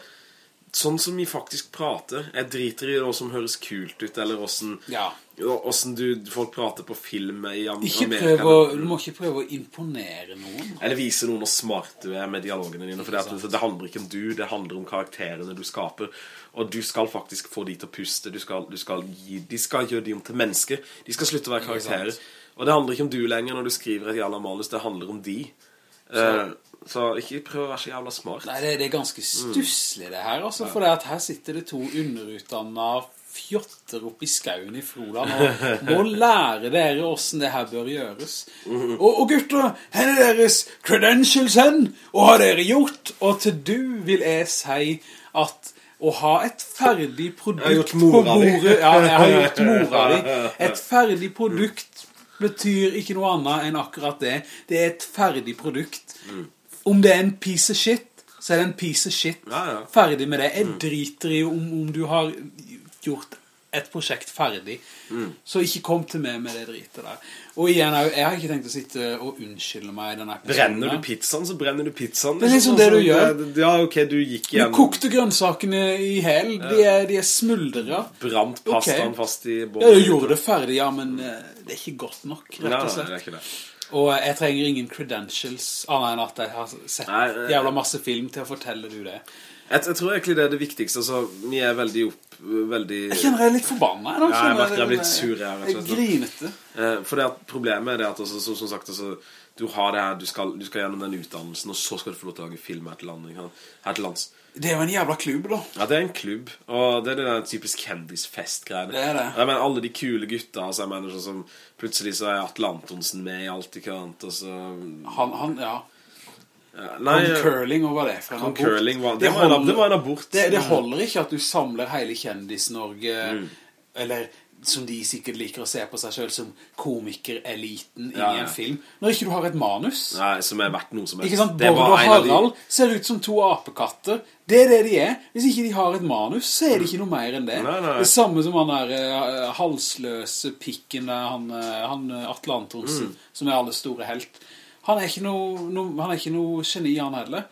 S1: Sånn som vi faktisk prater. Jeg driter i det som høres kult ut Eller hvordan,
S2: Ja.
S1: hvordan du, folk prater på film i
S2: Ikke
S1: Amerika
S2: prøv å, du må ikke prøve å imponere noen.
S1: Eller vise noen hvor smart du er med dialogene dine For det, at det handler ikke om du Det handler om karakterene du skaper. Og du skal faktisk få de til å puste Du skal, du skal gi, De skal gjøre de om til mennesker. De skal slutte å være karakterer. Og det handler ikke om du lenger når du skriver et jævla manus Det handler om de så, så ikke prøv å være så jævla smart
S2: Nei, det, det er ganske stusslig det her, altså. For det at her sitter det to underutdannede fjotter oppe i skauen i Froland og må lære dere hvordan det her bør gjøres. Og, og gutter, her er deres credentials hen, og har dere gjort? Og til du vil jeg si at å ha et ferdig produkt på bordet Ja, jeg har gjort (laughs) mora di. Et ferdig produkt betyr ikke noe annet enn akkurat det. Det er et ferdig produkt. Om det er en piece of shit, så er det en piece of shit.
S1: Ja, ja.
S2: Ferdig med det. Jeg driter i om, om du har gjort et prosjekt ferdig. Så ikke kom til meg med det dritet der. Og igjen, jeg jeg har ikke tenkt å sitte og unnskylde meg i denne episoden.
S1: Brenner du pizzaen, så brenner du pizzaen
S2: Det er liksom det du gjør.
S1: det- Ja, ok, du gikk
S2: Du kokte grønnsakene i hel. De er, de er smuldret.
S1: Brant pastaen
S2: okay.
S1: fast i båten.
S2: Ja, du gjorde det ferdig, ja, men eh, det er ikke godt nok, rett og
S1: nei, det er ikke det
S2: Og jeg trenger ingen credentials, annet enn at jeg har sett
S1: eh,
S2: jævla masse film til å fortelle du det.
S1: Jeg, jeg tror egentlig det er det viktigste altså, Vi er veldig opp Veldig
S2: Jeg kjenner jeg er litt forbannet. nå,
S1: Ja, jeg merker jeg blir litt sur, jeg,
S2: Jeg grinete.
S1: eh, For det at problemet er det at altså, som, som sagt altså, Du har det her, du skal, du skal gjennom den utdannelsen Og så skal du få lov til å lage film her til, land, her til lands
S2: Det er jo en jævla klubb, da.
S1: Ja, det er en klubb Og det er den typisk kjendisfest-greiene
S2: Det er det.
S1: Jeg mener, alle de kule gutta altså, Jeg mener sånn som Plutselig så er Atle Antonsen med i alt annet Og så
S2: Han, han ja.
S1: Nei,
S2: Con curling, og hva det for abort.
S1: curling var, det, var en,
S2: holder-
S1: det var en abort
S2: Det, det holder ikke at du samler hele Kjendis-Norge,
S1: Mm.
S2: eller som de sikkert liker å se på seg selv som komikereliten
S1: Ja,
S2: i en film, når ikke du har et manus.
S1: Nei, som er verdt noe som helst
S2: Ikke sant?
S1: Det
S2: Bård og
S1: Harald de-
S2: ser ut som to apekatter. Det er det de er. Hvis ikke de har et manus, så er det ikke noe mer enn det.
S1: Nei, nei.
S2: Det samme som han der uh, halsløse pikken der, han, uh, han eh, Atle Antonsen,
S1: Mm.
S2: som er alle store helt. Han er ikke noe, noe, han er ikke noe geni, han heller.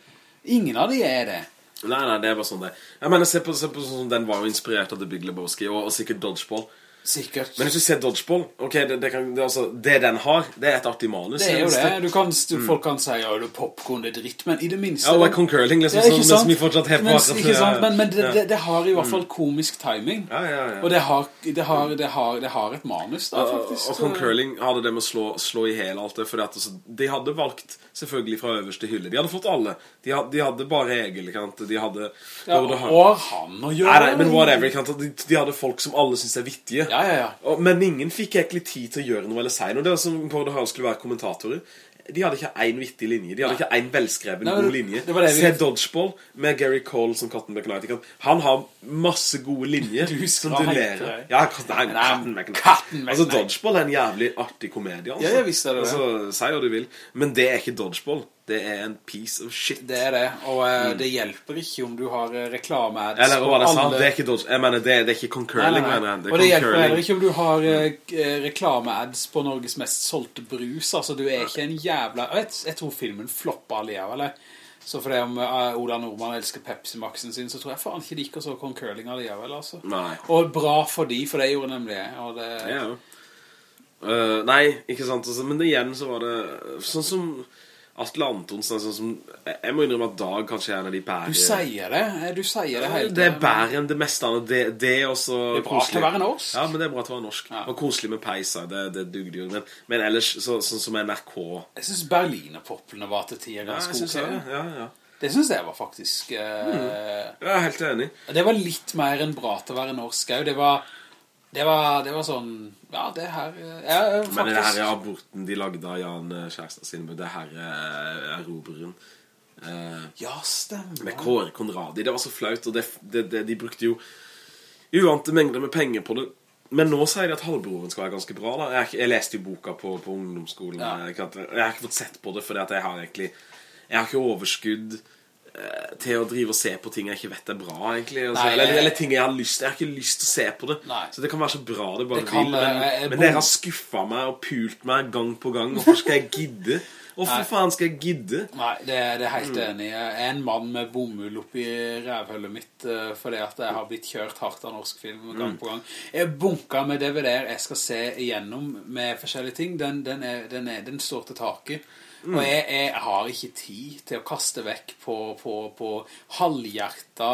S2: Ingen av de er det.
S1: Nei, nei, det er bare sånn det Jeg mener, se på, se på sånn Den var jo inspirert av The Big Lebowski Og, og sikkert Dodgeball
S2: Sikkert.
S1: Men hvis du ser Dodgeball Ok, det, det, kan, det, altså, det den har Det er et artig manus
S2: det er jo det. Du kan, du, folk kan si, ja, det er popcorn, det er dritt, men i det minste...
S1: Mm. Ja, like Concurling liksom
S2: Ja, ikke
S1: sånn,
S2: sant?
S1: Har
S2: Mens- ikke sant? Men, men det,
S1: ja.
S2: det, har i hvert fall komisk timing.
S1: Ja, ja, ja
S2: Og det har, det, har, det, har, det har et manus da, faktisk.
S1: Og Con Curling hadde det med å slå, slå i hel alt det at altså, de hadde valgt selvfølgelig fra øverste hylle De hadde fått alle De hadde, de hadde bare Egil. De hadde
S2: Ja,
S1: og
S2: han å gjøre.
S1: Nei, nei, men whatever. De, de hadde folk som alle synes er vittige
S2: Ja, ja, ja.
S1: Og, men ingen fikk egentlig tid til å gjøre noe eller si noe. Det som Bård og Harald skulle være kommentatorer. de hadde ikke en vittig linje. De hadde ikke en velskreven
S2: Nei,
S1: god linje.
S2: det var det vi-
S1: Se Dodgeball med Gary Cole som Cotton McNight. Han har masse gode linjer (laughs)
S2: Du
S1: som du ler av. Ja, Nei, Cotton
S2: McNight.
S1: Altså, Dodgeball er en jævlig artig komedie, altså.
S2: Ja, jeg visste det.
S1: Altså, si hva du vil. Men det er ikke Dodgeball. Det er en piece of shit.
S2: Det er det, og eh, det hjelper ikke om du har Reklameads reklame-ads
S1: Eller hva det sa? Det er ikke Dodge, Jeg mener, det, det er ikke concurling, mener jeg. Det
S2: Og det hjelper heller ikke om du har eh, k- eh, reklame-ads på Norges mest solgte brus. Altså, du er ikke en jævla... Jeg, jeg tror filmen flopper alligevel. eller? Så for det om uh, Ola Nordmann elsker Pepsi Maxen sin, så tror jeg faen ikke de ikke så concurling alligevel, altså.
S1: Nei.
S2: Og bra for de, for det gjorde nemlig. Og det,
S1: Ja, ja. Uh, nei, ikke sant altså, Men igjen så var det Sånn som Atle Antonsen sånn som, Jeg må innrømme at Dag kanskje er en av de bære
S2: Du sier det, eh, du sier det helt.
S1: Det er bære enn det meste annet det Det er også
S2: Det er bra til å være norsk.
S1: Ja, men det er bra til å være norsk
S2: Ja.
S1: Og koselig med peisa, det, det dugde jo men, men ellers, så, sånn som NRK
S2: Jeg synes Berlinerpoplene var til tider
S1: Ja,
S2: ganske
S1: synes
S2: ok.
S1: det, ja, ja
S2: Det synes jeg var faktisk... eh,
S1: Jeg er helt enig
S2: Det var litt mer enn bra til å være norsk. Det var, det var, det var sånn Ja, det her eh, ja, faktisk,
S1: Men det her er aborten de lagde av Jan Kjærstad sin Det her er roberen eh,
S2: Ja, stemmer.
S1: Med Kåre Konradi, det var så flaut Og det, det, de brukte jo Uante mengder med penger på det. Men nå sier de at halvbroren skal være ganske bra da. jeg, jeg leste jo boka på, på ungdomsskolen
S2: Ja.
S1: jeg, jeg har ikke fått sett på det Fordi at jeg har egentlig Jeg har ikke overskudd. eh, til å drive og se på ting jeg ikke vet er bra egentlig altså,
S2: Nei,
S1: eller, eller ting jeg har lyst Jeg har ikke lyst til å se på det
S2: Nei.
S1: Så det kan være så bra det bare
S2: Det kan,
S1: vil Men,
S2: eh, jeg-
S1: men dere har skuffet meg og pult meg gang på gang Hvorfor skal jeg gidde? Hvorfor faen skal jeg gidde?
S2: Nei, det, det er
S1: Mm.
S2: helt enig Jeg er en mann med bomull oppi rævhullet mitt eh, Fordi at jeg har blitt kjørt hardt av norsk film
S1: Mm.
S2: gang på gang Jeg bunka med DVD-er jeg skal se igjennom Med forskjellige ting Den, den, er, den, er, den står til taket
S1: Mm.
S2: Og jeg, jeg har ikke tid til å kaste vekk på, på, på halvhjerta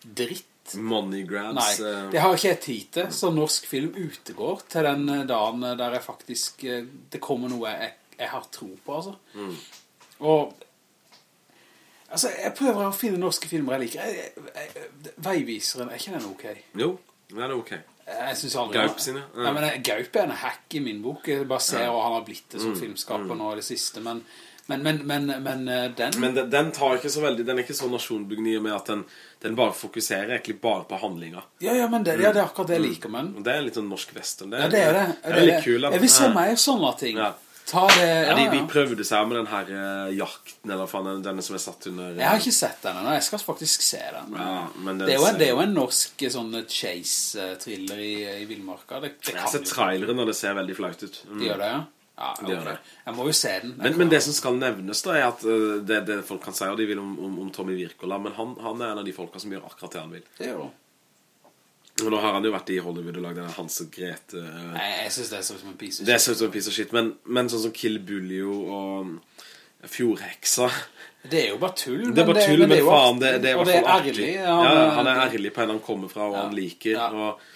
S2: dritt
S1: Money grabs
S2: Nei,
S1: eh,
S2: det har ikke jeg tid til Så norsk film utegår til den eh, dagen der jeg faktisk eh, Det kommer noe jeg, jeg har tro på altså.
S1: Mm.
S2: Og Altså, jeg prøver å finne norske filmer jeg liker jeg, jeg, jeg, Veiviseren, er ikke den ok?
S1: Jo, det er ok
S2: Jeg synes aldri
S1: Gaup sine, ja.
S2: Nei, men eh, Gaup er en hack i min bok. Jeg bare ser hva han har blitt
S1: Mm,
S2: som filmskaper nå i det siste Men, men, men, men, men eh, den
S1: Men den, den tar ikke så veldig Den er ikke så nasjonbygni med at den, den bare fokuserer egentlig bare på handlinga.
S2: Ja, ja, men det, ja, det er akkurat det jeg liker med
S1: det er litt sånn norsk western.
S2: Ja, det er det,
S1: Det er litt kul.
S2: Jeg vil se mer sånne ting.
S1: Ja.
S2: Ta det, ja,
S1: de,
S2: ja.
S1: prøvde seg med den her eh, jakten Eller faen, den- denne som er satt under
S2: Jeg har ikke sett den ennå, jeg skal faktisk se den
S1: Ja, den
S2: det, er jo det er jo en norsk eh, sånn chase-thriller i, i Villmarka Det, det
S1: Jeg har sett traileren Og det ser veldig flaut ut mm.
S2: De gjør det, ja? Ja, okay.
S1: det.
S2: Jeg må jo se den
S1: men, men det som skal nevnes da Er at uh, det, det folk kan si Og de vil om, om, om Tommy Wirkola Men han, han er en av de folka som gjør akkurat det han vil
S2: Det gjør det
S1: Og nå har han jo vært i Hollywood Og lagd denne Hans og Grete eh,
S2: Nei, jeg synes det er sånn som en piece of
S1: Det
S2: shit.
S1: sånn som en piece of shit Men, men sånn som Kill Bullio Og Fjordheksa
S2: Det er jo bare tull
S1: Det er bare tull, men,
S2: det er jo
S1: faen, det, det er
S2: Og
S1: det er
S2: ærlig, ja,
S1: Ja, han er ærlig på en han kommer fra, og
S2: Ja,
S1: han liker. Og,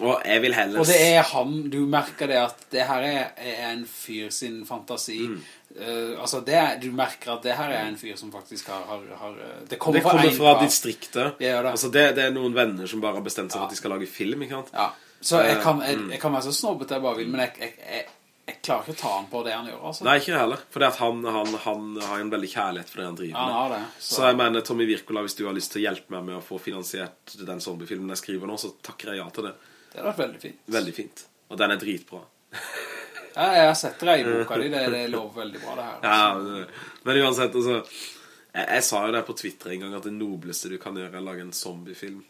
S1: og jeg vil heller
S2: Og det er han, du merker det at det her er, er en fyr sin fantasi.
S1: Mm.
S2: Eh, altså, det er, du merker at det her er en fyr som faktisk har... har, har eh, det kommer,
S1: Det kommer fra,
S2: fra
S1: distriktet.
S2: Det det.
S1: Altså, det, det er noen venner som bare har bestemt seg ja. at de skal lage film?
S2: Ja, så jeg
S1: Eh,
S2: kan, jeg,
S1: mm.
S2: jeg kan være så snobbet jeg bare vil, men jeg, jeg, klarer ikke å ta han på det han gjør, altså.
S1: Nei, ikke heller. For han, han, han har en veldig kjærlighet for det han driver
S2: Ja,
S1: med.
S2: det. Så,
S1: Så jeg mener, Tommy Virkola, hvis du har lyst til å hjelpe meg med å få finansiert den zombiefilmen jeg skriver nå, så takker jeg ja til det.
S2: det har vært veldig fint.
S1: Veldig fint. Og den er dritbra. (laughs)
S2: Ja, jeg har sett det i boka di, det, det (laughs) lover veldig bra det her. Altså.
S1: men- men uansett, altså jeg, jeg sa jo det på Twitter en gang At det nobleste du kan gjøre er å lage en zombiefilm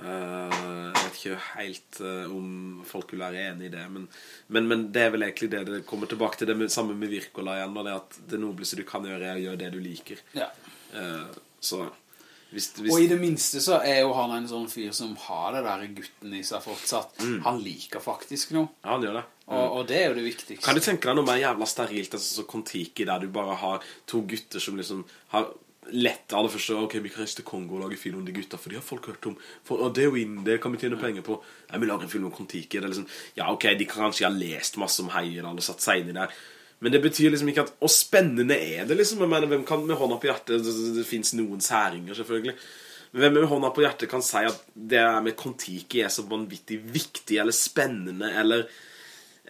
S1: Uh, Jeg vet ikke helt uh, om folk vil være enig i det men, men, men det er vel egentlig det Det kommer tilbake til det med, samme med Virkola igjen og Det at det nobleste du kan gjøre er å gjøre det du liker
S2: Ja.
S1: Uh, Så hvis, hvis,
S2: Og i det minste så er jo han en sånn fyr som har det der gutten i seg fortsatt.
S1: Mm.
S2: Han liker faktisk noe.
S1: Ja, han gjør det
S2: Og, og det er jo det viktigste.
S1: Kan du tenke deg noe mer jævla sterilt altså, så Kon-Tiki der du bare har to gutter som liksom har lett aller første Ok, vi kan reise til Kongo og lage film om de gutta For de har folk hørt om for, Og det er jo inn, det kan vi tjene penger på Jeg vil lage en film om Kon-Tiki liksom Ja, ok, de kan kanskje ha lest masse om Heierdal Og satt seg inn i det. Men det betyr liksom ikke at Og spennende er det liksom Jeg mener, hvem kan med hånda på hjertet Det, det, finnes noen særinger selvfølgelig men hvem med hånda på hjertet kan si at det med Kon-Tiki er så vanvittig viktig eller spennende eller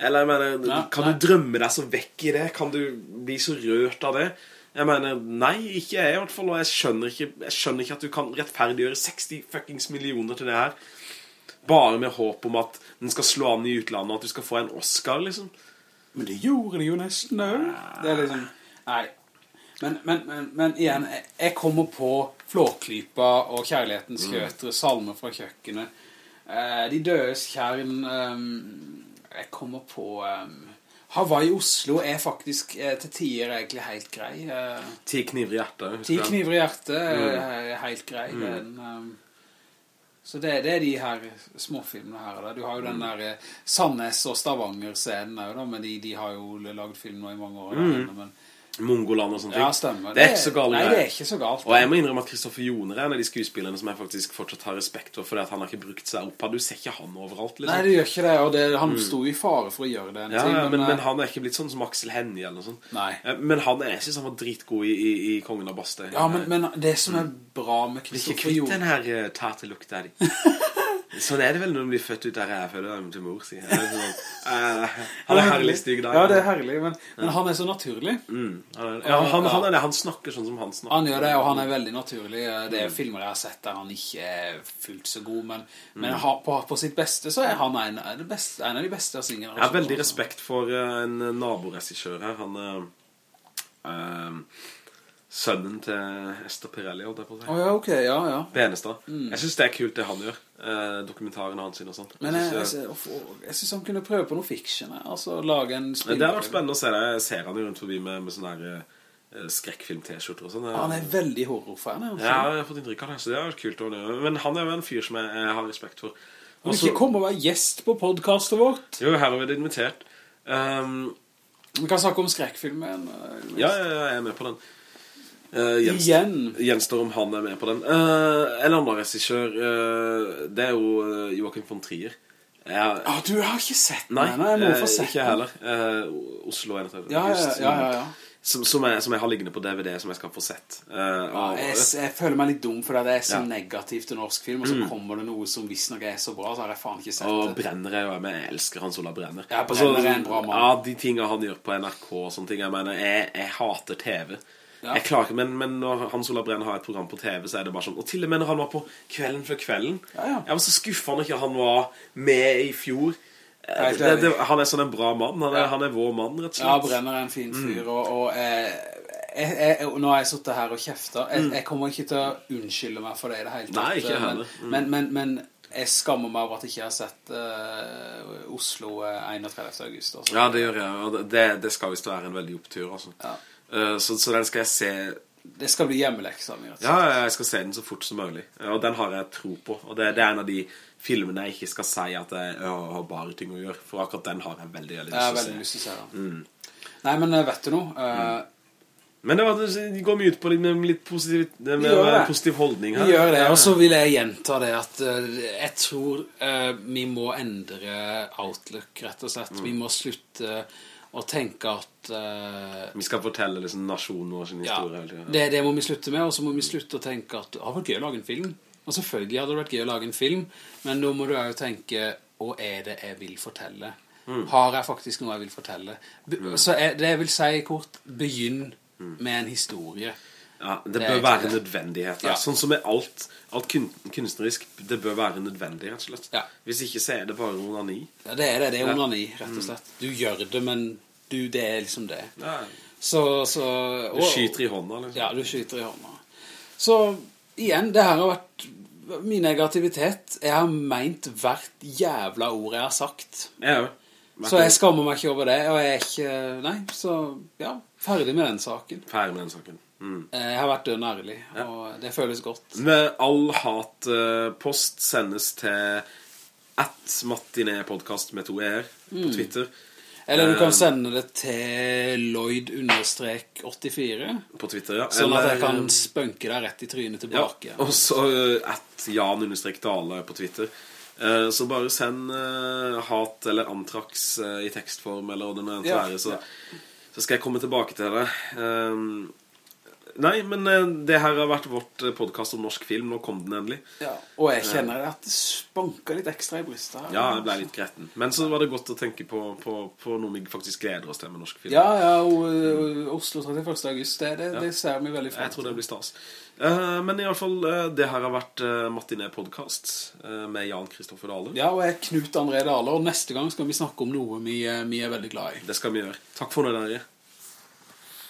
S1: Eller, jeg mener,
S2: Ja,
S1: kan
S2: nei.
S1: du drømme deg så vekk i det? Kan du bli så rørt av det? Jeg mener, nei, ikke jeg i hvert fall, og jeg skjønner ikke, jeg skjønner ikke at du kan rettferdiggjøre 60 fuckings millioner til det her. Bare med håp om at den skal slå an i utlandet, og at du skal få en Oscar, liksom.
S2: Men det gjorde det jo nesten da. Det er liksom Nei. Men, men, men, men igjen, jeg, kommer på Flåklypa og Kjærlighetens kjøtere, Salmer fra kjøkkenet, eh, De dødes kjern ehm, Jeg kommer på Um, Hawaii Oslo er faktisk eh, til tider egentlig helt grei. eh,
S1: Ti kniver i hjertet.
S2: Ti kniver i hjertet er helt grei. Mm. Den, en, ehm, så det, det er de her småfilmene her. Da. Du har jo den der eh, Sandnes og Stavanger-scenen men de, de har jo lagd film nå i mange år. Da, men,
S1: Mongoland og sånne ting.
S2: ja, stemmer.
S1: Det er ikke så galt.
S2: Nei, det er ikke så galt.
S1: Og jeg må innrømme at Kristoffer Joner er en av de skuespillerne som jeg faktisk fortsatt har respekt for, fordi at han har ikke brukt seg opp. Du ser ikke han overalt, liksom.
S2: Nei, det gjør ikke det, og det, han sto i fare for å gjøre det. en
S1: Ja,
S2: ting.
S1: Men, men,
S2: eh,
S1: men han er ikke blitt sånn som Aksel Hennie eller noe sånt.
S2: Nei.
S1: Eh, Men han, jeg synes han var dritgod i, i, i Kongen av Bastøy.
S2: Ja, men, men det som er bra med
S1: Kristoffer ikke
S2: Kristoffer
S1: kvitt
S2: Joner
S1: den her uh, er di. (laughs) sånn er det vel når de blir født ut der jeg føler dem til mor, sier jeg. (laughs) Sånn, eh, han er herlig stygg da.
S2: Ja, det er herlig, men, men han er så naturlig.
S1: Mm, er, ja, han, han er. Han snakker sånn som han snakker.
S2: Han gjør det, og han er veldig naturlig. Det er filmer jeg har sett der han ikke er fullt så god, men, men på, på sitt beste så er han en, de beste, en av de beste av sin
S1: Jeg har veldig respekt for eh, en naboregissør her. Han er sønnen til Esther Pirelli, holdt jeg på å si.
S2: Oh, ja, ok, ja, ja.
S1: Benestad. Jeg synes det er kult det han gjør. Eh, dokumentaren hans og sånt.
S2: Men jeg,
S1: jeg, synes,
S2: jeg, jeg synes han kunne prøve på noe fiction, altså lage en
S1: eh, det har vært spennende å se det. Jeg ser han jo rundt forbi med, med sånne her eh, skrekkfilm-t-skjorter og sånn.
S2: Han er veldig horrorfan, er han
S1: Ja, jeg har fått inntrykk av det, så det vært kult. Men han er jo en fyr som jeg, jeg har respekt for.
S2: Han
S1: Vil
S2: ikke komme og være gjest på podcastet vårt?
S1: Jo, her har vi det invitert. Um,
S2: Vi kan snakke om skrekkfilmen. eh,
S1: ja, ja, ja, jeg er med på den. Uh, gjenst,
S2: Igjen.
S1: Gjenstår om han er med på den. Uh, en annen regissør, uh, det er jo uh, Joachim von Trier. Jeg,
S2: Ah, du har ikke sett
S1: nei,
S2: den, jeg må
S1: eh,
S2: få sett
S1: ikke
S2: den.
S1: heller. Oslo 31.
S2: Ja, ja, ja, ja.
S1: Som, som, jeg, som jeg har liggende på DVD, som jeg skal få sett. Og-
S2: jeg, jeg føler meg litt dum for det er så.
S1: Mm.
S2: negativt til norsk film, og så kommer det noe som visstnok er så bra, så har jeg faen ikke sett
S1: Og
S2: det.
S1: Brenner er jo med, jeg elsker Hans Ola Brenner
S2: Ja, Brenner er en bra mann.
S1: Ja, de tingene han gjør på NRK og sånne ting Jeg mener, jeg hater TV
S2: Ja.
S1: Jeg klarer ikke, men, men når Hans Olav Brenn har et program på TV Så er det bare sånn, og til og med når han var på Kvelden før kvelden
S2: Ja, ja.
S1: Jeg var så skuffende ikke at han var med i fjor Det, det,
S2: det.
S1: Han er sånn en bra mann Han er, han er vår mann, rett og slett.
S2: Ja, Brenner er en fin
S1: Mm.
S2: fyr, og, og eh, jeg, jeg, nå har jeg suttet her og kjeftet. Jeg, jeg kommer ikke til å unnskylde meg for det i det hele tatt.
S1: Mm. Nei, ikke heller. Mm.
S2: men, men, men jeg skammer meg over at jeg ikke har sett uh, Oslo eh, 31. august. Altså.
S1: Ja, det gjør jeg det, det skal visst være en veldig opptur altså.
S2: Ja.
S1: Eh, så, så den skal jeg se
S2: Det skal bli hjemmeleksa mi. slett.
S1: Ja, jeg skal se den så fort som mulig Og den har jeg tro på Og det, det er en av de filmene jeg ikke skal si At jeg, jeg har bare ting å gjøre For akkurat den har jeg veldig, veldig
S2: Jeg
S1: lyst
S2: veldig
S1: til å se
S2: lyst til å se den.
S1: Mm.
S2: Nei, men eh, vet du noe? Eh,
S1: Men det, var, det går mye ut på det med litt positiv, med, med positiv holdning her
S2: Vi gjør det, og så vil jeg gjenta det at jeg tror vi må endre outlook, rett og slett.
S1: Mm.
S2: Vi må slutte å tenke at uh,
S1: Vi skal fortelle liksom nasjonen vår sin historie Ja,
S2: det, det må vi slutte med, og så må vi slutte å tenke at det har vært gøy å lage en film. Og selvfølgelig hadde det vært gøy å lage en film, men da må du jo tenke, hva er det jeg vil fortelle?
S1: Mm.
S2: Har jeg faktisk noe jeg vil fortelle? Be Så jeg, det vil si kort, begynn med en historie.
S1: Ja, det, bør være nødvendighet
S2: Ja.
S1: Sånn som med alt Alt kun, kunstnerisk Det bør være nødvendig, rett og slett
S2: Ja.
S1: Hvis ikke så er det bare onani
S2: Ja, det er det, det er
S1: Ja.
S2: onani, rett og slett. Du gjør det, men du, det er liksom det.
S1: ja,
S2: Så, så
S1: Du skyter i hånda liksom.
S2: Ja, du skyter i hånda. Så igjen, det her har vært min negativitet. Jeg har meint hvert jævla ord jeg har sagt.
S1: Òg.
S2: Så jeg skammer meg ikke over det, og jeg er ikke Nei, så ja, ferdig med den saken.
S1: Ferdig med den saken mm.
S2: Jeg har vært dønn ærlig, og det føles godt.
S1: Med all hatpost sendes til at matinépodkast med to
S2: Mm.
S1: på Twitter.
S2: Eller du
S1: Eh,
S2: kan sende det til Lloyd-84,
S1: På Twitter, ja.
S2: sånn at jeg kan spønke deg rett i trynet
S1: ja,
S2: tilbake.
S1: Og så uh, at Jan-Dale på Twitter. Eh, så bare send eh, hat eller antrax eh, i tekstform eller hva det
S2: Ja,
S1: være, så, så skal jeg komme tilbake til det. Nei, men eh, det her har vært vårt eh, podcast om norsk film. Nå kom den endelig.
S2: Ja, og jeg kjenner at det spanker litt ekstra i brystet her.
S1: Ja, jeg ble litt gretten. Men så var det godt å tenke på, på, på noe vi faktisk gleder oss til med norsk film.
S2: Ja, ja, og, og Oslo 31. august, det, det, det ser vi veldig frem
S1: Jeg tror det blir stas. Eh, men i alle fall, eh, det her har vært Martinet Podcast eh, med Jan Kristoffer Dahler
S2: Ja, og jeg er Knut André Dahle, og neste gang skal vi snakke om noe vi, eh, vi er veldig glad i.
S1: Det skal vi gjøre. Takk for det, dere.